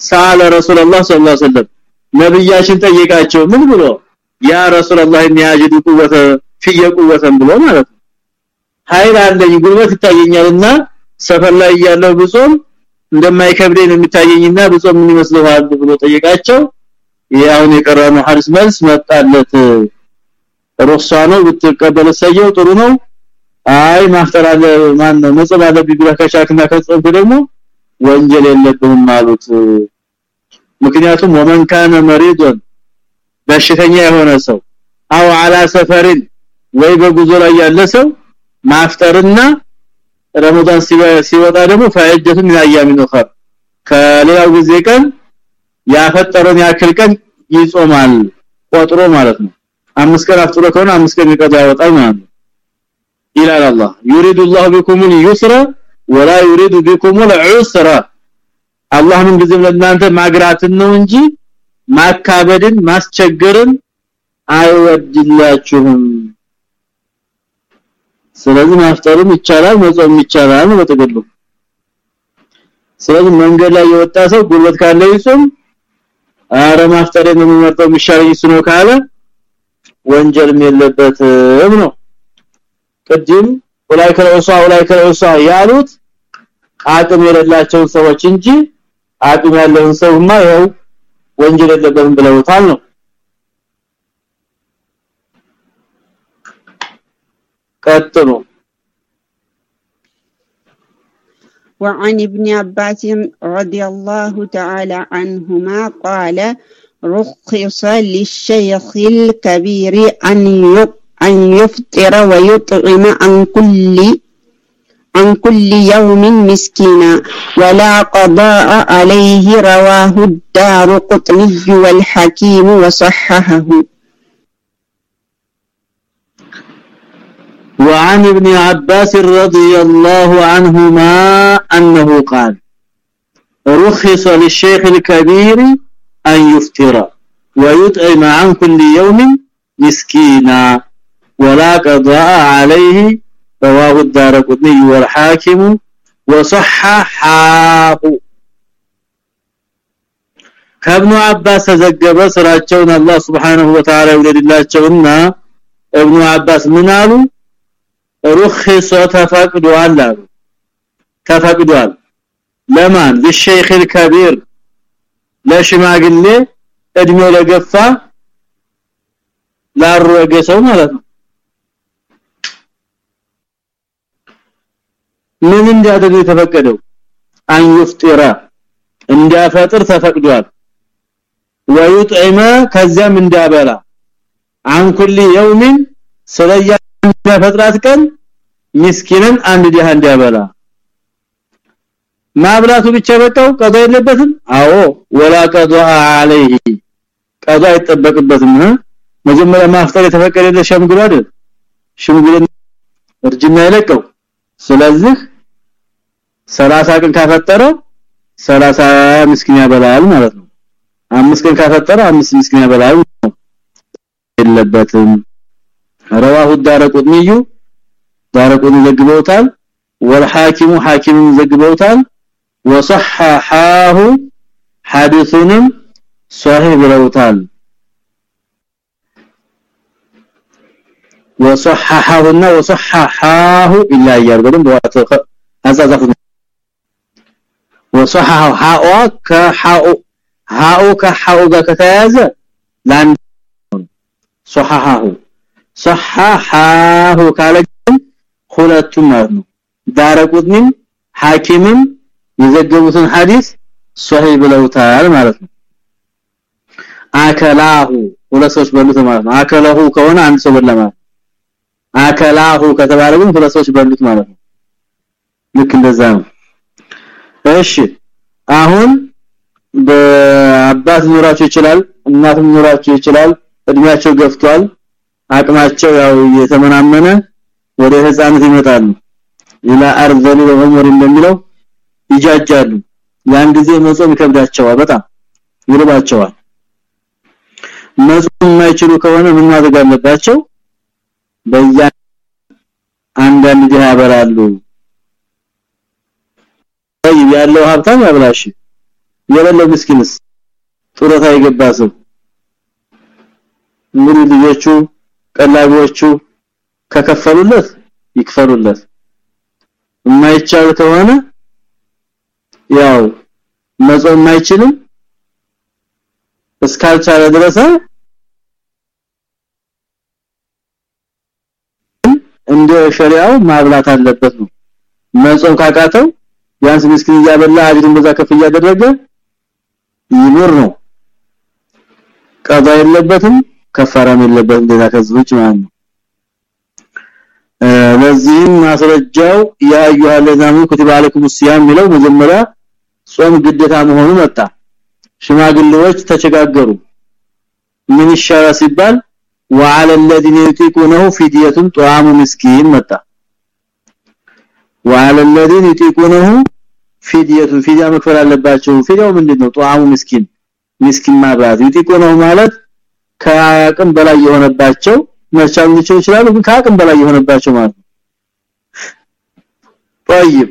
ሳለ ረሱላህ ሰለላሁ ዐለይሂ ወሰለም ነብያችን ጠየቃቸው ምን ብሎ ያ ረሱላህ የሚያጅዱ ቁወተ ፍየ ቁወተን ብሎ ማለት ነው። ኃይል አለኝ ጉልበት ይታየኛልና ሰፈር ላይ ያለው ብጾም እንደማይከብደኝ የሚታየኝና ብጾም ምን ይመስልሃል ብሎ ጠየቃቸው። ያውን የቀረነው ሐዲስ መልስ መጣለት። ሩክሳ ነው ብትቀበል ሰየው ጥሩ ነው። አይ ማፍጠር አለ ማን ነው መጾም አለብኝ ብለህ ደግሞ ወንጀል የለብህም ማለት ምክንያቱም ወመን ካነ መሪዶን በሽተኛ የሆነ ሰው አው አላ ሰፈሪን ወይ በጉዞ ላይ ያለ ሰው ማፍጠርና ረመዳን ሲወጣ ደግሞ ፈይደቱ ምን አያም ነው ከሌላው ጊዜ ቀን ያፈጠረን ያክል ቀን ይጾማል ቆጥሮ ማለት ነው አምስት ቀን አፍጥሮ ከሆነ አምስት ቀን ይቀዳ ያወጣል ማለት ነው ይላል አላህ يريد الله بكم اليسر ولا يريد بكم العسر አላህ ምን ጊዜም ለእናንተ ማግራትን ነው እንጂ ማካበድን ማስቸገርን አይወድላችሁም ስለዚህ ማፍጠርም ይቻላል መጾም ይቻላል ነው በተገሉ ስለዚህ መንገድ ላይ የወጣ ሰው ጉልበት ካለ ይጾም አረ ማፍጠር የሚመርጠው የሚሻለኝ እሱ ካለ ወንጀልም የለበትም ነው። ቅድም ወላይ ከለውሳ ወላይ ከለውሳ ያሉት አቅም የሌላቸው ሰዎች እንጂ አቅም ያለውን ሰውማ ያው ወንጀል የለበትም ብለውታል ነው ቀጥሉ وعن ابن عباس رضي الله تعالى عنهما قال رخص للشيخ الكبير أن أن يفطر ويطعم عن كل عن كل يوم مسكينا ولا قضاء عليه رواه الدار قطني والحكيم وصححه وعن ابن عباس رضي الله عنهما أنه قال رخص للشيخ الكبير أن يفطر ويطعم عن كل يوم مسكينا ولا قضاء عليه رواه الدارقطني والحاكم وصححه ከብኑ አባስ ተዘገበ ስራቸውን አላህ Subhanahu Wa Ta'ala ይወደድላቸውና እብኑ አባስ ምን አሉ رخص ተፈቅዷል አሉ። ተፈቅዷል። ለማን? ለሼክ الكبير ለሽማግሌ እድሜው ለገፋ ላሮገ ሰው ማለት ነው። ምን እንዲያደርግ የተፈቀደው? አንይፍጥራ እንዲያፈጥር ተፈቅዷል። ويطعم ከዚያም እንዲያበላ عن كل يوم ስለያ ፈጥራት ቀን ምስኪንን አንድ ዲሃ እንዲያበላ። ማብላቱ ብቻ በቃው ቀዳ የለበትም? አዎ ወላ ቀዳ አለይሂ ቀዳ አይጠበቅበትም። መጀመሪያ ማፍጠር የተፈቀደለት ሸምግሎ አይደል? ሽምግልና እርጅና ይለቀው ስለዚህ 30 ቀን ካፈጠረ 30 ምስኪን ያበላል ማለት ነው። አምስት ቀን ካፈጠረ አምስት ምስኪን ያበላል የለበትም رواه الدارقطني دارقطني زغبوتال والحاكم حاكم زغبوتال وصححه حديثهم صحيح بلوتال وصححه وصححه إلا يرغبن بواتق ازازق وصححه حاء كحاء حاء كحاء كتازه لأن صححه ሰሐሐሁ ካለ ግን ሁለቱም ማለት ነው። ዳረቁትንም ሐኪምም የዘገቡትን ሐዲስ ሶሂህ ብለውታል ማለት ነው። አከላሁ ሁለት ሰዎች በሉት ማለት ነው። አከላሁ ከሆነ አንድ ሰው በላ ማለት አከላሁ ከተባለ ግን ሁለት ሰዎች በሉት ማለት ነው። ልክ እንደዛ ነው። እሺ አሁን በአባት ኑራቸው ይችላል እናትም ኑራቸው ይችላል እድሜያቸው ገፍቷል። አቅማቸው ያው የተመናመነ ወደ ህፃነት ይመጣሉ። ኢላ አርዘሊ ወዑመር እንደሚለው ይጃጃሉ። ያን ጊዜ መጾም ይከብዳቸዋል በጣም ይርባቸዋል። መጾም የማይችሉ ከሆነ ምን ማድረግ አለባቸው? በያ አንዳንድ ዲህ ያበላሉ ያለው ሀብታም ያብላሽ። የሌለው ምስኪንስ? ጡረታ የገባ ሰው? እንግዲህ ልጆቹ ቀላቢዎቹ ከከፈሉለት ይክፈሉለት። የማይቻል ከሆነ ያው መጾም የማይችልም እስካልቻለ ድረስ እንደ ሸሪዓው ማብላት አለበት ነው። መጾም ካቃተው ቢያንስ ምስኪን እያበላ አጅርን በዛ ከፍ እያደረገ ይኖር ነው። ቀዳ የለበትም ከፈራም የለበት እንደዛ ከዚህ ውጭ ማለት ነው። ለዚህም ማስረጃው ያ አዩሃ ለዛሙ كتب عليكم الصيام መጀመሪያ ጾም ግዴታ መሆኑ መጣ። ሽማግሌዎች ተቸጋገሩ። ምን ይሻላል ሲባል وعلى الذين يطيقونه فدية طعام مسكين መጣ። وعلى الذين يطيقونه فدية فدية መክፈል አለባቸው። فدية ምንድነው? طعام مسكين مسكين ማብራት يطيقونه ማለት ከአቅም በላይ የሆነባቸው መቻል ይችላሉ ግን ከአቅም በላይ የሆነባቸው ማለት ነው طيب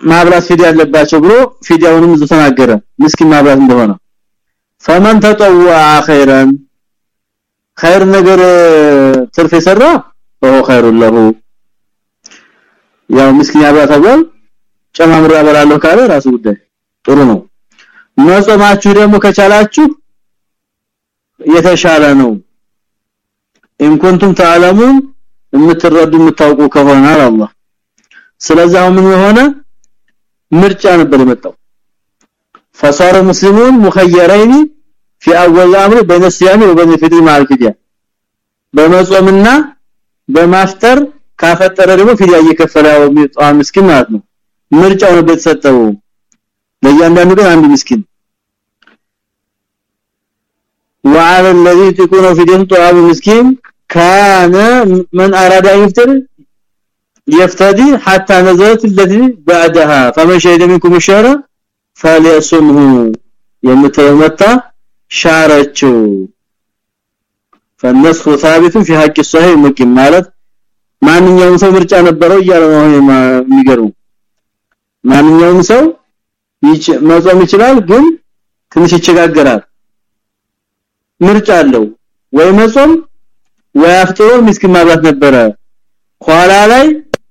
ማብላት ፊዲያ ያለባቸው ብሎ ፊዲያውንም እዙ ተናገረ ምስኪን ማብላት እንደሆነ فمن تطوع خيرا خير ነገር ትርፍ የሰራ فهو خير له ያው ምስኪን ያብላት አባል ጨማምሮ ያበላለሁ ካለ ራሱ ጉዳይ ጥሩ ነው መጾማችሁ ደግሞ ከቻላችሁ የተሻለ ነው ኢን ኩንቱም ተዓለሙን የምትረዱ የምታውቁ ከሆነ አላህ ስለዚህ ምን የሆነ ምርጫ ነበር የመጣው فصار المسلمون مخيرين في اول الامر بين الصيام وبين الفطر مع الفديه በመጾምና በማፍጠር ካፈጠረ ደግሞ ፊዲያ እየከፈለው የሚጣም ምስኪን ማለት ነው ምርጫው ነበር የተሰጠው ለእያንዳንዱ ግን አንድ ምስኪን وعلى الذي تكون في دين طعام مسكين كان من اراد يفطر يفتدي حتى نزلت الذي بعدها فمن شهد منكم الشهر فليصمه يمتمتع شارچو فالنسخ ثابت في حق الصحيح ممكن ማለት ማንኛውም ሰው ምርጫ ነበረው እያለ ነው የሚገርሙ ማንኛውም ሰው መጾም ይችላል ግን ትንሽ ይቸጋገራል ምርጫ አለው ወይ መጾም ወይ አፍጥሮ ምስኪን ማብላት ነበረ ኋላ ላይ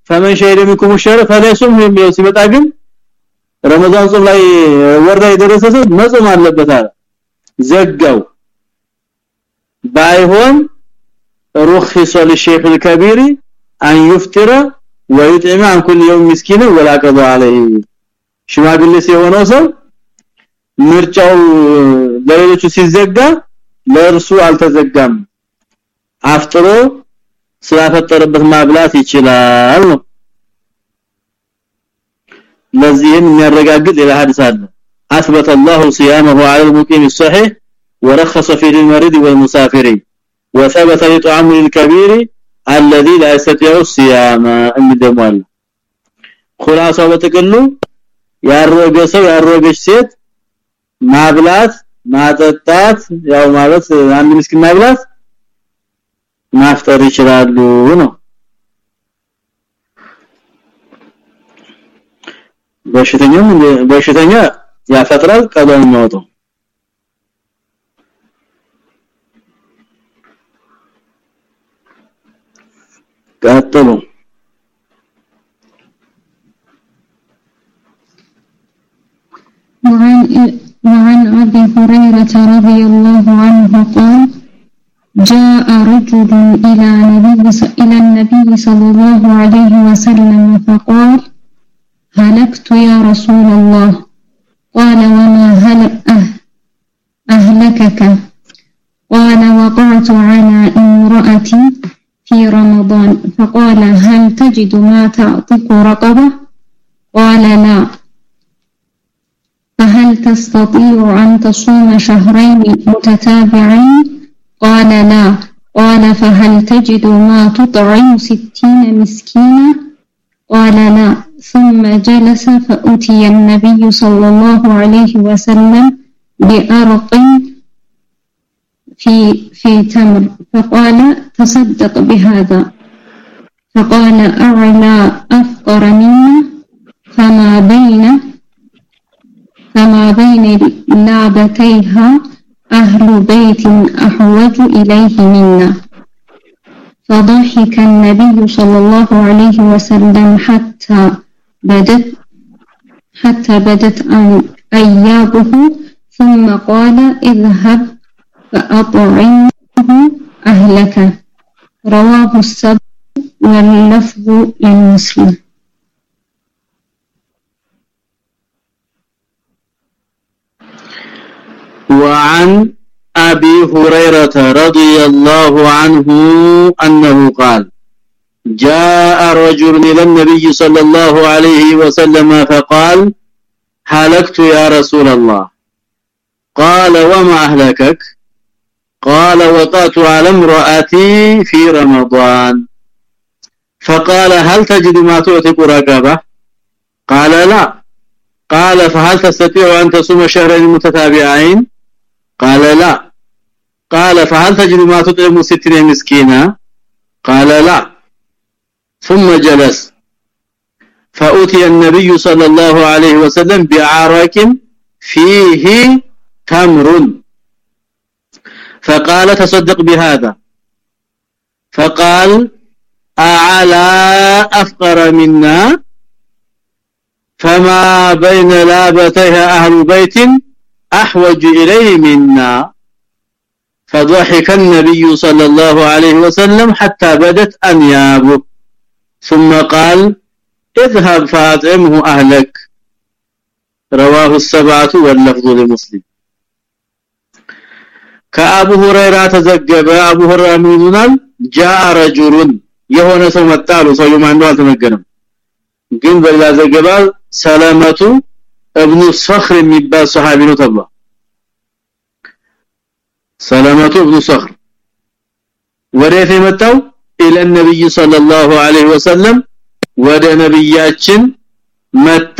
ፈመን ሸሄደ ሚኩም ሸረ ፈለሱም የሚለው ሲመጣ ግን ረመዳን ጾም ላይ ወር ላይ ደረሰ ሰው መጾም አለበት አለ ዘጋው ባይሆን رخص للشيخ الكبير ان يفطر ويطعم عن كل يوم مسكين ولا قضاء عليه ሽማግሌ ሲሆነው ሰው ምርጫው ለሌሎቹ ሲዘጋ ለእርሱ አልተዘጋም አፍጥሮ ስላፈጠረበት ማብላት ይችላል ነው ለዚህም የሚያረጋግጥ ሌላ ሐዲስ አለ اثبت الله صيامه على المقيم الصحيح ورخص في المريض والمسافر وثبت لطعام الكبير الذي لا يستطيع الصيام እንደሟል خلاصه በተቀሉ ያሮገ ሰው ያሮገች ሴት ማብላት ማጠጣት ያው ማለት አንድ ምስኪን ማግላት ማፍጠር ይችላሉ ነው። በሽተኛው በሽተኛ ያፈጥራል ቀለም የሚያወጣው። ቀጥሉ። ማን وعن أبي هريرة رضي الله عنه قال جاء رجل إلى النبي صلى الله عليه وسلم فقال هلكت يا رسول الله. قال وما هل أه أهلكك؟ قال وقعت على امرأتي في رمضان. فقال هل تجد ما تعتق رقبة؟ قال لا. فهل تستطيع أن تصوم شهرين متتابعين؟ قال لا. قال فهل تجد ما تطعم ستين مسكينا؟ قال لا. ثم جلس فأتي النبي صلى الله عليه وسلم بأرق في في تمر. فقال تصدق بهذا. فقال أعلى أفقر منا؟ فما بين؟ فما بين لابتيها أهل بيت أحوج إليه منا. فضحك النبي صلى الله عليه وسلم حتى بدت حتى بدت أيابه ثم قال اذهب فأطعمه أهلك. رواه السبع واللفظ للمسلم. وعن أبي هريرة رضي الله عنه أنه قال جاء رجل إلى النبي صلى الله عليه وسلم فقال هلكت يا رسول الله. قال وما أهلكك؟ قال وقعت على امرأتي في رمضان. فقال هل تجد ما تعتق رقبة؟ قال لا. قال فهل تستطيع أن تصوم شهرين متتابعين؟ قال لا. قال فهل تجد ما تطعم ستين مسكينا؟ قال لا. ثم جلس. فأتي النبي صلى الله عليه وسلم بعراك فيه تمر. فقال تصدق بهذا. فقال أعلى أفقر منا؟ فما بين لابتيها أهل بيت أحوج إليه منا فضحك النبي صلى الله عليه وسلم حتى بدت أنيابه ثم قال اذهب فاطعمه أهلك رواه السبعة واللفظ لمسلم ከአቡ ሁረይራ ተዘገበ አቡ ሁረይራ ምንድናል ጃአ ረጁሉን የሆነ ሰው መጣሉ ሰውየው ማን ነው አልተነገረም ግን በሌላ ዘገባ ሰለመቱ እብኑ ሰኽር የሚባል ሱሐቢ ነው ተብሏል። ሰለመቱ እብኑ ሰኽር። ወዴት የመጣው? ኢለ ነብይ ሰለላሁ ዐለይሂ ወሰለም ወደ ነብያችን መጣ።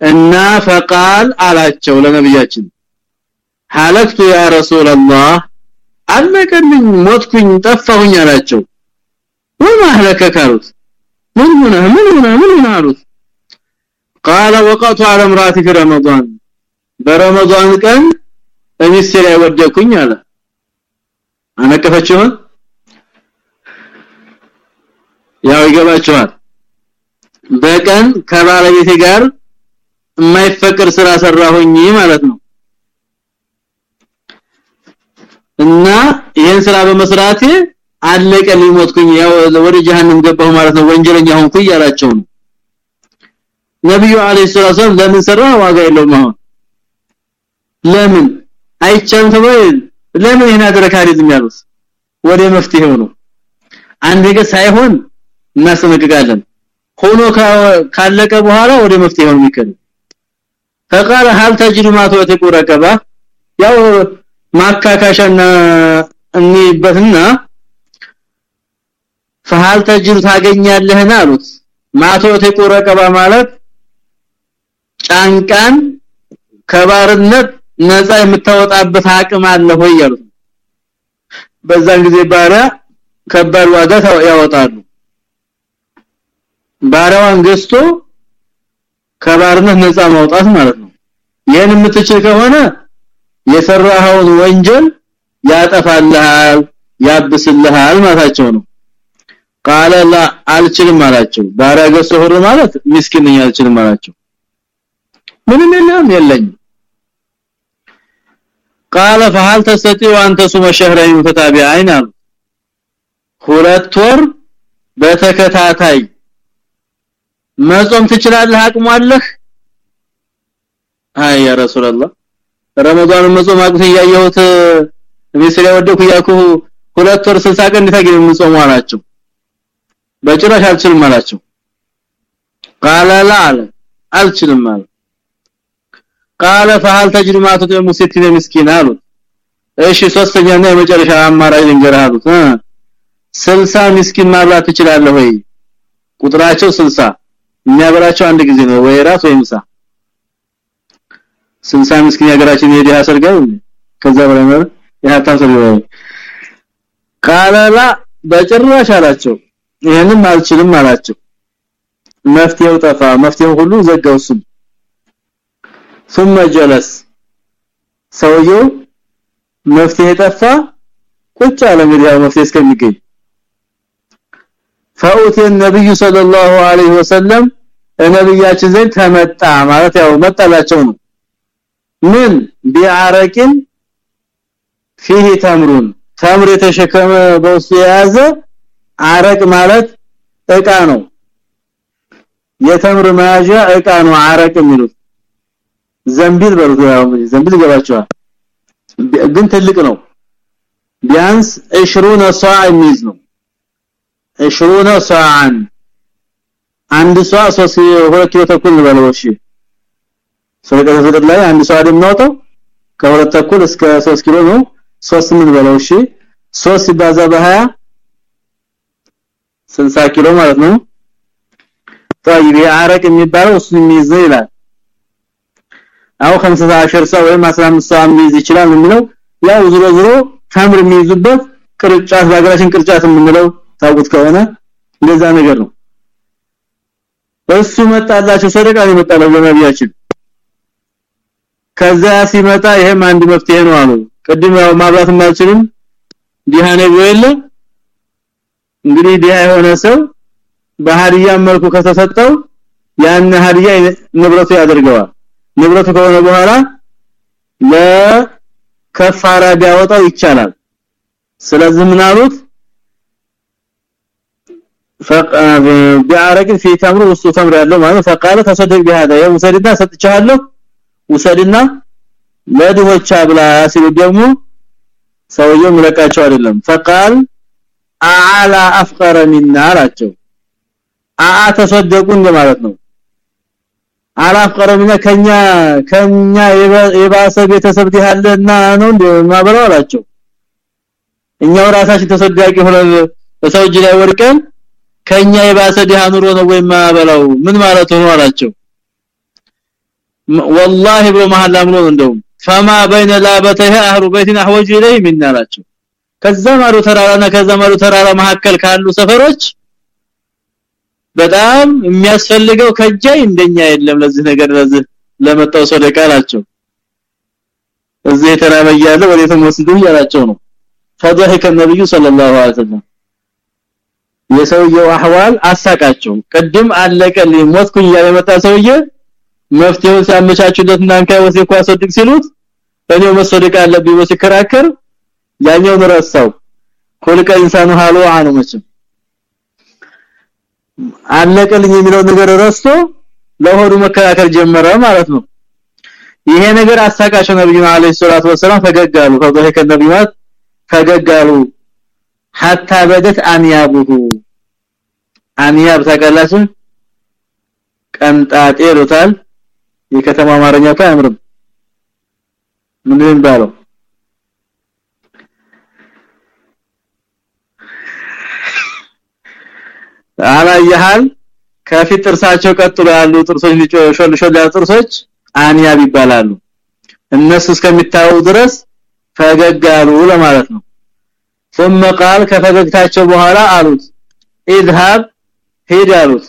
እና ፈቃል አላቸው ለነብያችን። ሐለክቱ ያ ረሱላህ አለቀልኝ ሞትኩኝ ጠፋሁኝ አላቸው። ወማ አህለከ አሉት ምን ሆነ ምን ሆነ ምን ሆነ አሉት قال وقعت على امراتي في رمضان በረመዳን ቀን እሚስቴ ላይ ወደኩኝ አለ አነቀፈችው ያው ይገባቸዋል በቀን ከባለቤቴ ጋር የማይፈቅር ስራ ሰራሁኝ ማለት ነው እና ይሄን ስራ በመስራቴ አለቀ ሊሞትኩኝ ያው ወደ ጀሃነም ገባሁ ማለት ነው ወንጀለኛ ሆንኩ እያላቸው ነው ነብዩ አለይሂ ሰላም ለምን ሰራ ዋጋ የለውም አሁን ለምን አይቻልም ተባይ ለምን ይሄን አደረካሪዝም ያሉት ወደ መፍትሄው ነው አንድ ነገር ሳይሆን እናስጠነቅቃለን ሆኖ ካለቀ በኋላ ወደ መፍትሄው ነው የሚከል فقال هل تجد ما توثق رقبه ያው ማካካሻና እንይበትና فهل تجد ታገኛለህና አሉት ማቶቴ ረቀባ ማለት ጫንቃን ከባርነት ነፃ የምታወጣበት አቅም አለ ሆይ ያሉት በዛን ጊዜ ባሪያ ከባድ ዋጋ ያወጣሉ ባሪያዋን ገዝቶ ከባርነት ነፃ ማውጣት ማለት ነው ይሄን የምትችል ከሆነ የሰራኸውን ወንጀል ያጠፋልሃል ያብስልሃል ማለታቸው ነው ቃለ ላ አልችልም አላቸው ባሪያ ገዝቶ ሆር ማለት ምስኪን ነኝ አልችልም አላቸው ምንም የለም የለኝ ቃለ فهل تستطيع ان تصوم شهرين متتابعين ሁለት ወር በተከታታይ መጾም ትችላለህ አቅሙ አለህ አይ ያ ረሱላህ ረመዳን መጾም አቅቶ ያየሁት ሚስሪያ ወደኩ ያኩ ሁለት ወር 60 ቀን እንታገኝ የምጾሙ አላቸው በጭራሽ አልችልም አላቸው قال لا አልችልም አለ قال فهل تجد ما تطعم 60 مسكين አሉት እሺ ሶስተኛና የመጨረሻ አማራጭ ልንገርህ አሉት 60 ምስኪን ማብላት ትችላለህ ወይ ቁጥራቸው 60 የሚያበላቸው አንድ ጊዜ ነው ወይ ራስ ወይ ምሳ 60 ምስኪን ያገራችን የዲያ ሰርጋው ከዛ በላይ ነው የሀብታም ሰርጋው ቃለላ በጭራሽ አላቸው ይሄንም አልችልም አላቸው መፍትሄው ጠፋ መፍትሄው ሁሉ ዘጋው እሱም ثم جلس ሰውየው መፍትሄ ጠፋ ቁጭ አለ እንግዲህ ያው መፍትሄ እስከሚገኝ فأوتي النبي صلى الله عليه وسلم ነብያችን ዘንድ ተመጣ ማለት ያው መጣላቸው ነው ምን ቢዓረቅን فيه ተምሩን ተምር የተሸከመ በውስጡ የያዘ አረቅ ማለት እቃ ነው። የተምር መያዣ እቃ ነው አረቅ የሚሉት። ዘንቢል በሉት ያው ዘንቢል ይገባቸዋል። ግን ትልቅ ነው። ቢያንስ 20 ሰዓ የሚይዝ ነው። 20 ሰዓን አንድ ሰዓ 3 2 ኪሎ ተኩል ነው እሺ። ሰለቀተ ፍጥር ላይ አንድ ሰዓ እንደምናወጣው ከሁለት ተኩል እስከ 3 ኪሎ ነው። 3 ምን በለው እሺ? 3 ሲባዛ በ20 60 ኪሎ ማለት ነው طيب ያረቅ የሚባለው እሱ የሚይዝ ይላል አው 15 ሰው ወይም 15 ሰው የሚይዝ ይችላል የሚለው ያው ዝሮ ዝሮ ተምር የሚይዙበት ቅርጫት በአገራችን ቅርጫት የምንለው ታውቁት ከሆነ እንደዛ ነገር ነው እሱ መጣላቸው ሰደቃ ይመጣለው ለነቢያችን ከዛ ሲመጣ ይሄም አንድ መፍትሄ ነው አሉ ቅድም ያው ማብላት ማልችልም ዲሃኔ ወይለ እንግዲህ ዲሃ የሆነ ሰው በሃዲያ መልኩ ከተሰጠው ያን ሃዲያ ንብረቱ ያደርገዋል ንብረቱ ከሆነ በኋላ ለከፋራ ቢያወጣው ይቻላል ስለዚህ ምን አሉት ቢዓረቅ في تمر ውስጡ ተምር ያለው ማለት فقال تصدق بهذا يا وسدنا ሰጥቻለሁ ውሰድና ለድሆች አብላ ሲሉ ደግሞ ሰውየው ምለቃቸው አይደለም فقال اعلى افقر منا አላቸው አአ ተሰደቁ እንደማለት ነው አላፍቀረምና ከኛ ከኛ የባሰ ቤተሰብ ያለና ነው እንደማበረው አላቸው እኛው ራሳችን ተሰዳቂ ሆነን በሰው እጅ ላይ ወርቀን ከኛ የባሰ ዲሃ ኑሮ ነው ወይ ማበላው ምን ማለት ነው አላቸው والله ብሎ መሐላ ብሎ እንደው فما بين لابته اهل بيت احوج اليه من አላቸው ከዛ ማሩ ተራራና ከዛ ማሩ ተራራ መካከል ካሉ ሰፈሮች በጣም የሚያስፈልገው ከጃይ እንደኛ የለም ለዚህ ነገር ለዚህ ለመጣው ሰደቃ አላቸው እዚህ ተራበ ያለ ወዴትም ወስዱ ያላቸው ነው فضحك النبي صلى الله عليه وسلم የሰውየው አህዋል አሳቃቸው ቅድም አለቀልኝ ሞትኩኝ ያለ መጣ ሰውዬ መፍትሄው ሲያመቻቹለት እናንካ ወሲኳ ሰድቅ ሲሉት እኔው መሰደቅ አለብኝ ወሲከራከር ያኛውን ረሳው። ኮልቀ ኢንሳኑ ሐሉ አኑ መቼም። አለቀልኝ የሚለው ነገር ረስቶ ለሆዱ መከራከር ጀመረ ማለት ነው። ይሄ ነገር አሳቃቸው ነብዩ አለይሂ ሰላቱ ወሰለም ፈገጋሉ ፈገከ ነብዩት ፈገጋሉ hatta በደት አንያቡሁ አንያብ ተቀላችሁ ቀንጣጤ ይሉታል። የከተማ ማረኛው ታምርም ምንድን ባለው አላየሃል ከፊት ጥርሳቸው ቀጥሎ ያሉ ጥርሶች ሾል ሾል ያሉ ጥርሶች አንያብ ይባላሉ እነሱ እስከሚታዩ ድረስ ፈገጋሉ ለማለት ነው ثم قال ከፈገግታቸው በኋላ አሉት اذهب ሄድ አሉት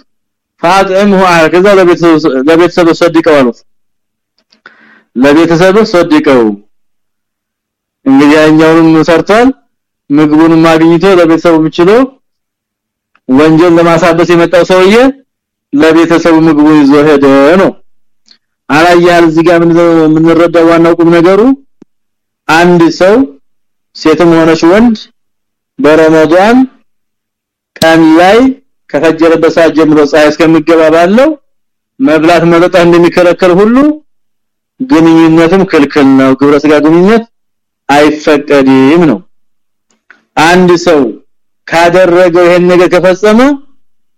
فاطعمه ከዛ ለቤተሰብ ሰድቀው አሉት ለቤተሰብ ሰድቀው እንግዲህ ያኛውንም ሰርቷል ምግቡንም ማግኝቶ ለቤተሰቡ የሚችለው ወንጀል ለማሳበስ የመጣው ሰውዬ ለቤተሰቡ ምግቡ ይዞ ሄደ ነው። አላያል እዚህ ጋር ምን ረዳው ዋናው ቁም ነገሩ አንድ ሰው ሴትም ሆነች ወንድ በረመዳን ቀን ላይ ከፈጀረበት ሰዓት ጀምሮ ፀሐይ እስከሚገባ ባለው መብላት መጠጣት እንደሚከለከል ሁሉ ግንኙነትም ክልክል ነው። ግብረ ስጋ ግንኙነት አይፈቀድም ነው። አንድ ሰው ካደረገው ይሄን ነገር ከፈጸመ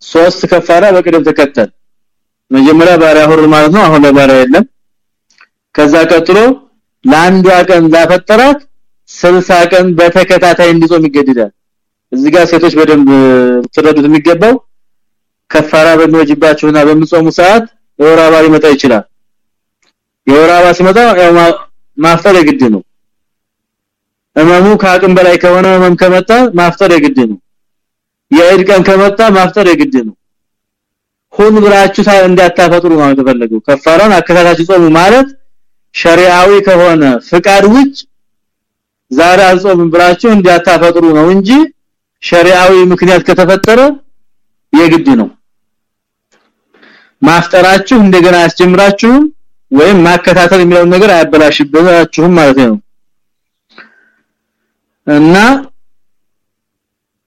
ሶስት ከፋራ በቅደም ተከተል። መጀመሪያ ባሪያ ሁር ማለት ነው። አሁን ለባሪያ የለም። ከዛ ቀጥሎ ለአንዷ ቀን ላፈጠራት 60 ቀን በተከታታይ እንዲጾም ይገደዳል። እዚህ ጋር ሴቶች በደንብ ትረዱት የሚገባው ከፋራ በሚወጅባቸውና በሚጾሙ ሰዓት የወር አበባ ሊመጣ ይችላል። የወር አበባ ሲመጣ ያው ማፍጠር የግድ ነው እመሙ ከአቅም በላይ ከሆነ ህመም ከመጣ ማፍጠር የግድ ነው። የዒድ ቀን ከመጣ ማፍጠር የግድ ነው። ሁን ብላችሁ እንዳታፈጥሩ ነው የተፈለገው ከፋራን አከታታችሁ ጾሙ ማለት ሸሪዓዊ ከሆነ ፍቃድ ውጭ ዛሬ አልጾምም ብላችሁ እንዳታፈጥሩ ነው እንጂ ሸሪዓዊ ምክንያት ከተፈጠረ የግድ ነው። ማፍጠራችሁ እንደገና ያስጀምራችሁ ወይም ማከታተል የሚለው ነገር አያበላሽባችሁም ማለት ነው እና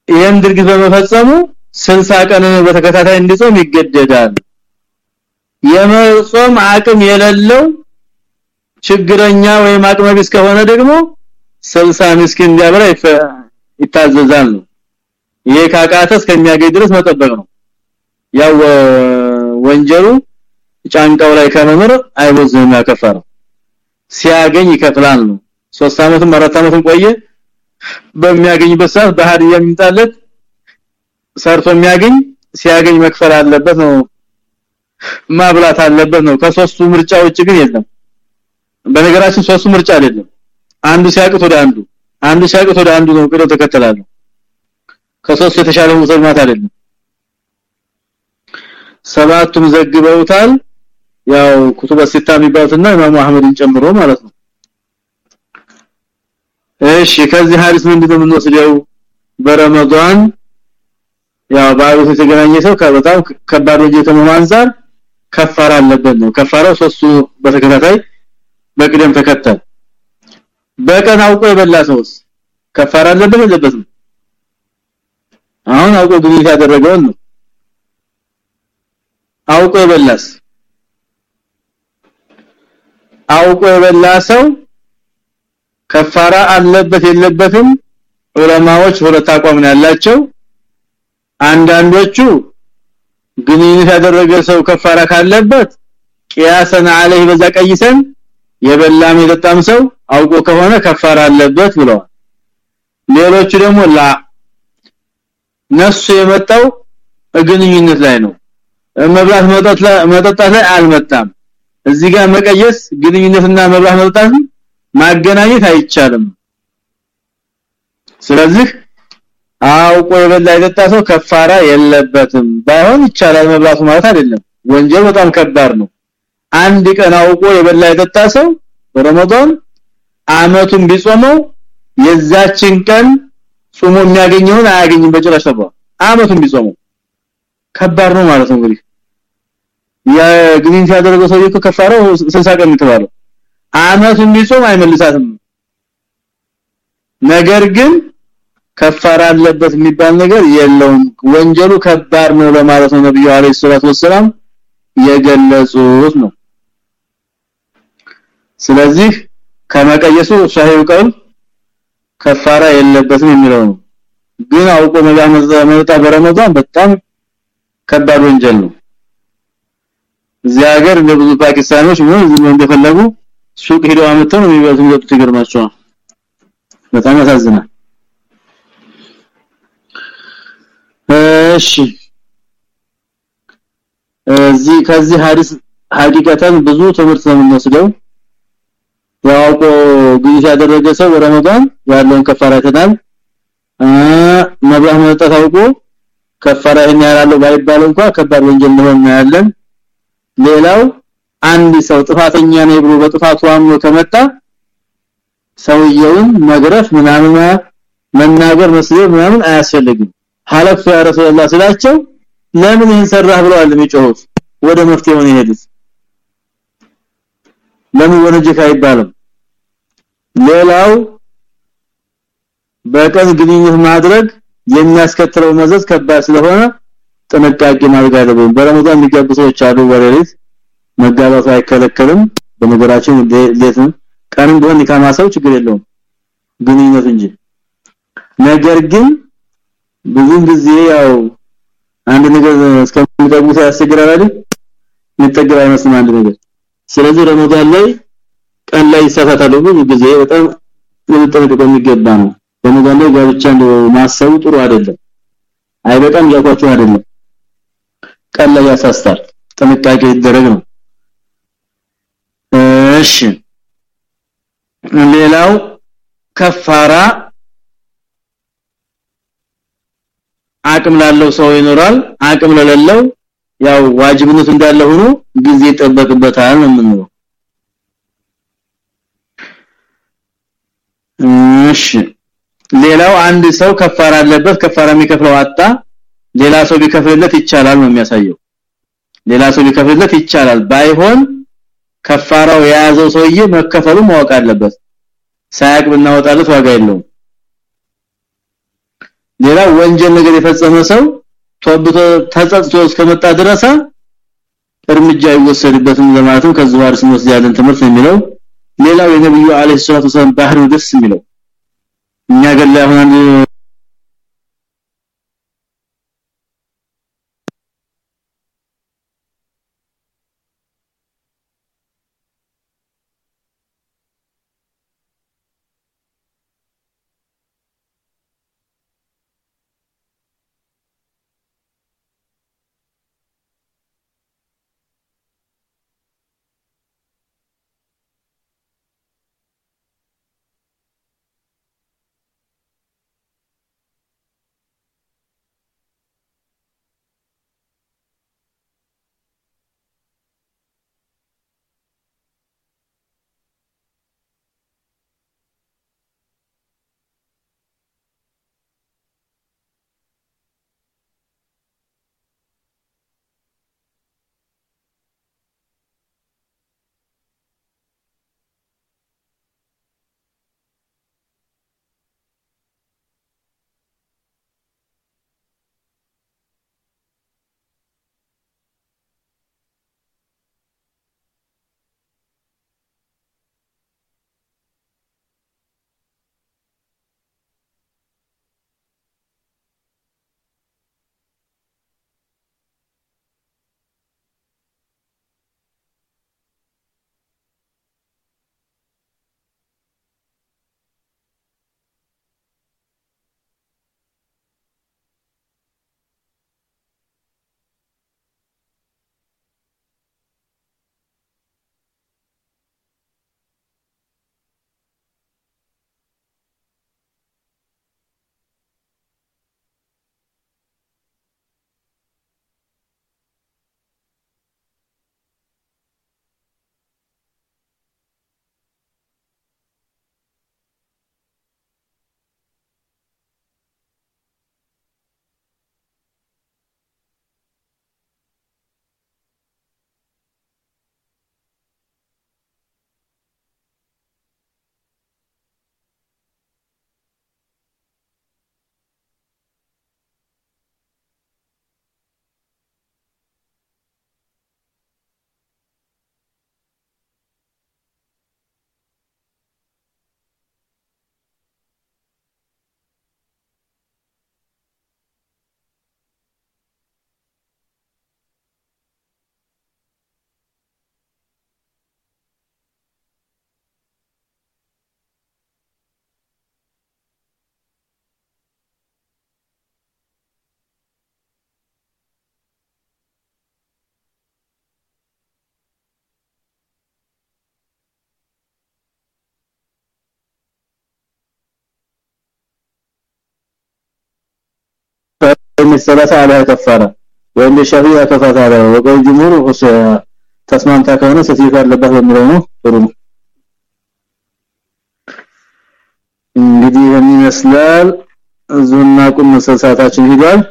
ይህን ድርጊት በመፈጸሙ 60 ቀን በተከታታይ እንዲጾም ይገደዳል። የመጾም አቅም የሌለው ችግረኛ ወይም አቅመ ቢስ ከሆነ ደግሞ 60 ምስኪን እንዲያበላ ይታዘዛል ይሄ ካቃተ እስከሚያገኝ ድረስ መጠበቅ ነው። ያው ወንጀሉ ጫንቃው ላይ ከመኖር አይወዝም ያከፋረው ሲያገኝ ይከፍላል ነው። 3 አመትም 4 አመትም ቆየ በሚያገኝበት ሰዓት ባህር የሚጣለት ሰርቶ የሚያገኝ ሲያገኝ መክፈል አለበት ነው። ማብላት አለበት ነው። ከሶስቱ ምርጫዎች ግን የለም። በነገራችን ሶስቱ ምርጫ አይደለም። አንዱ ሲያቅት ወደ አንዱ አንዱ ሲያቅት ወደ አንዱ ነው ቅደም ተከተላሉ ከሶስት የተሻለ ሙሰልማት አይደለም። ሰባቱም ዘግበውታል። ያው ኩቱበ ሲታ የሚባሉትና ኢማሙ አህመድን ጨምሮ ማለት ነው እሺ ከዚህ ሐዲስ ምንድነው የምንወስደው? በረመዳን ያው ባሉት የተገናኘ ሰው ከበጣም ከባድ ወንጀል ከመሆኑ አንፃር ከፋራ አለበት ነው። ከፋራው ሶስቱ በተከታታይ በቅደም ተከተል። በቀን አውቆ የበላ ሰውስ ከፋራ አለበት የለበትም? አሁን አውቆ ግንኙነት ያደረገው ነው። አውቆ የበላስ? አውቆ የበላ ሰው ከፋራ አለበት የለበትም። ዑለማዎች ሁለት አቋም ነው ያላቸው። አንዳንዶቹ ግንኙነት ያደረገ ሰው ከፋራ ካለበት ቂያሰን አለህ በዛ ቀይሰን የበላም የጠጣም ሰው አውቆ ከሆነ ከፋራ አለበት ብለዋል። ሌሎቹ ደግሞ ላ ነሱ የመጣው ግንኙነት ላይ ነው። መብላት መጠጣት ላይ አልመጣም። እዚህ ጋር መቀየስ ግንኙነትና መብላት መጠጣት ማገናኘት አይቻልም። ስለዚህ አውቆ የበላ የጠጣ ሰው ከፋራ የለበትም። ባይሆን ይቻላል መብላቱ ማለት አይደለም። ወንጀል በጣም ከባድ ነው። አንድ ቀን አውቆ የበላ የጠጣ ሰው በረመዳን አመቱን ቢጾመው የዛችን ቀን ጾሞ የሚያገኘውን አያገኝም በጭራሽ ተባ አመቱን ቢጾመው ከባድ ነው ማለት ነው እንግዲህ። የግሪን ያደረገው ሰው እኮ ከፋራው 60 ቀን ተባለው አመቱን ቢጾም አይመልሳትም። ነገር ግን ከፋራ አለበት የሚባል ነገር የለውም። ወንጀሉ ከባድ ነው ለማለት ነው ነብዩ አለይሂ ሰላቱ ወሰለም የገለጹት ነው። ስለዚህ ከመቀየሱ ሻሂው ቀል ከፋራ የለበትም የሚለው ነው። ግን አውቆ መጣ በረመዳን በጣም ከባድ ወንጀል ነው። እዚህ ሀገር ለብዙ ፓኪስታኖች ምን እንደፈለጉ ሱቅ ሄደው አመጣው ነው የሚበዙ የሚጠጡት። ይገርማቸዋል። በጣም ያሳዝናል። እሺ። እዚህ ከዚህ ሐዲስ ሐቂቀተን ብዙ ትምህርት ነው የምንወስደው። ያውቆ ግይት ያደረገ ሰው ረመዳን ያለውን ከፋራ ተናል መብላህ መጠጣት አውቆ ከፋራ ይሄን ያላለው ባይባል እንኳን ከባድ ወንጀል ነው ያለን ሌላው አንድ ሰው ጥፋተኛ ነው ብሎ በጥፋቱ አምኖ ከመጣ ሰውየውን መግረፍ ምናምን መናገር መስደብ ምናምን አያስፈልግም። ሐለፍ ያ ረሱላህ ስላቸው ለምን ይሄን ሰራህ ብለዋል የሚጮሁት? ወደ መፍትሄው ነው የሄዱት። ለምን ወነጀካ አይባልም? ሌላው በቀን ግንኙነት ማድረግ የሚያስከትለው መዘዝ ከባድ ስለሆነ ጥንቃቄ ማድረግ አለብን። በረመዳን የሚጋቡ ሰዎች አሉ በሌሊት መጋባቱ አይከለከልም። በነገራችን ሌት ቀንም ቢሆን ከማሰው ችግር የለውም ግንኙነት እንጂ። ነገር ግን ብዙን ጊዜ ያው አንድ ነገር እስከሚጠጉት ያስቸግራል አይደል? አይመስልም አንድ ነገር። ስለዚህ ረመዳን ላይ ቀን ላይ ይሳሳታሉ ብዙ ጊዜ በጣም ልንጠነቀቅ የሚገባ ነው። ረመዳን ላይ ጋብቻ ማሰቡ ጥሩ አይደለም። አይበቃም ያቋቸው አይደለም። ቀን ላይ ያሳስታል። ጥንቃቄ ይደረግ ነው እሺ። ሌላው ከፋራ አቅም ላለው ሰው ይኖራል። አቅም ለሌለው ያው ዋጅብነት እንዳለ ሆኖ ጊዜ ይጠበቅበታል ነው እሺ። ሌላው አንድ ሰው ከፋራ አለበት ከፋራ የሚከፍለው አጣ ሌላ ሰው ቢከፍልለት ይቻላል ነው የሚያሳየው። ሌላ ሰው ቢከፍልለት ይቻላል ባይሆን ከፋራው የያዘው ሰውዬ መከፈሉ ማወቅ አለበት። ሳያቅ ብናወጣለት ዋጋ የለውም። ሌላ ወንጀል ነገር የፈጸመ ሰው ተወብቶ ተጸጽቶ እስከመጣ ድረስ እርምጃ ይወሰድበትም ለማለትም ከዚህ ጋር ስንወስድ ያለን ትምህርት የሚለው። ሌላው የነብዩ አለይሂ ሰላቱ ወሰለም ባህሪው ደስ የሚለው እኛ ገለ አሁን الثلاثه على كفاره وان الشافعي كفات على وقال الجمهور ተስማምታ ከሆነ ሴትዮዋ ያለበት በሚለው ነው ጥሩ ነው እንግዲህ የሚመስላል እዙና ቁም መሰሳታችን ሂዷል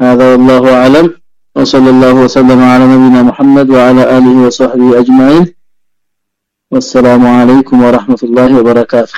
هذا والله اعلم وصلى الله وسلم على نبينا محمد وعلى اله وصحبه اجمعين والسلام عليكم ورحمه الله وبركاته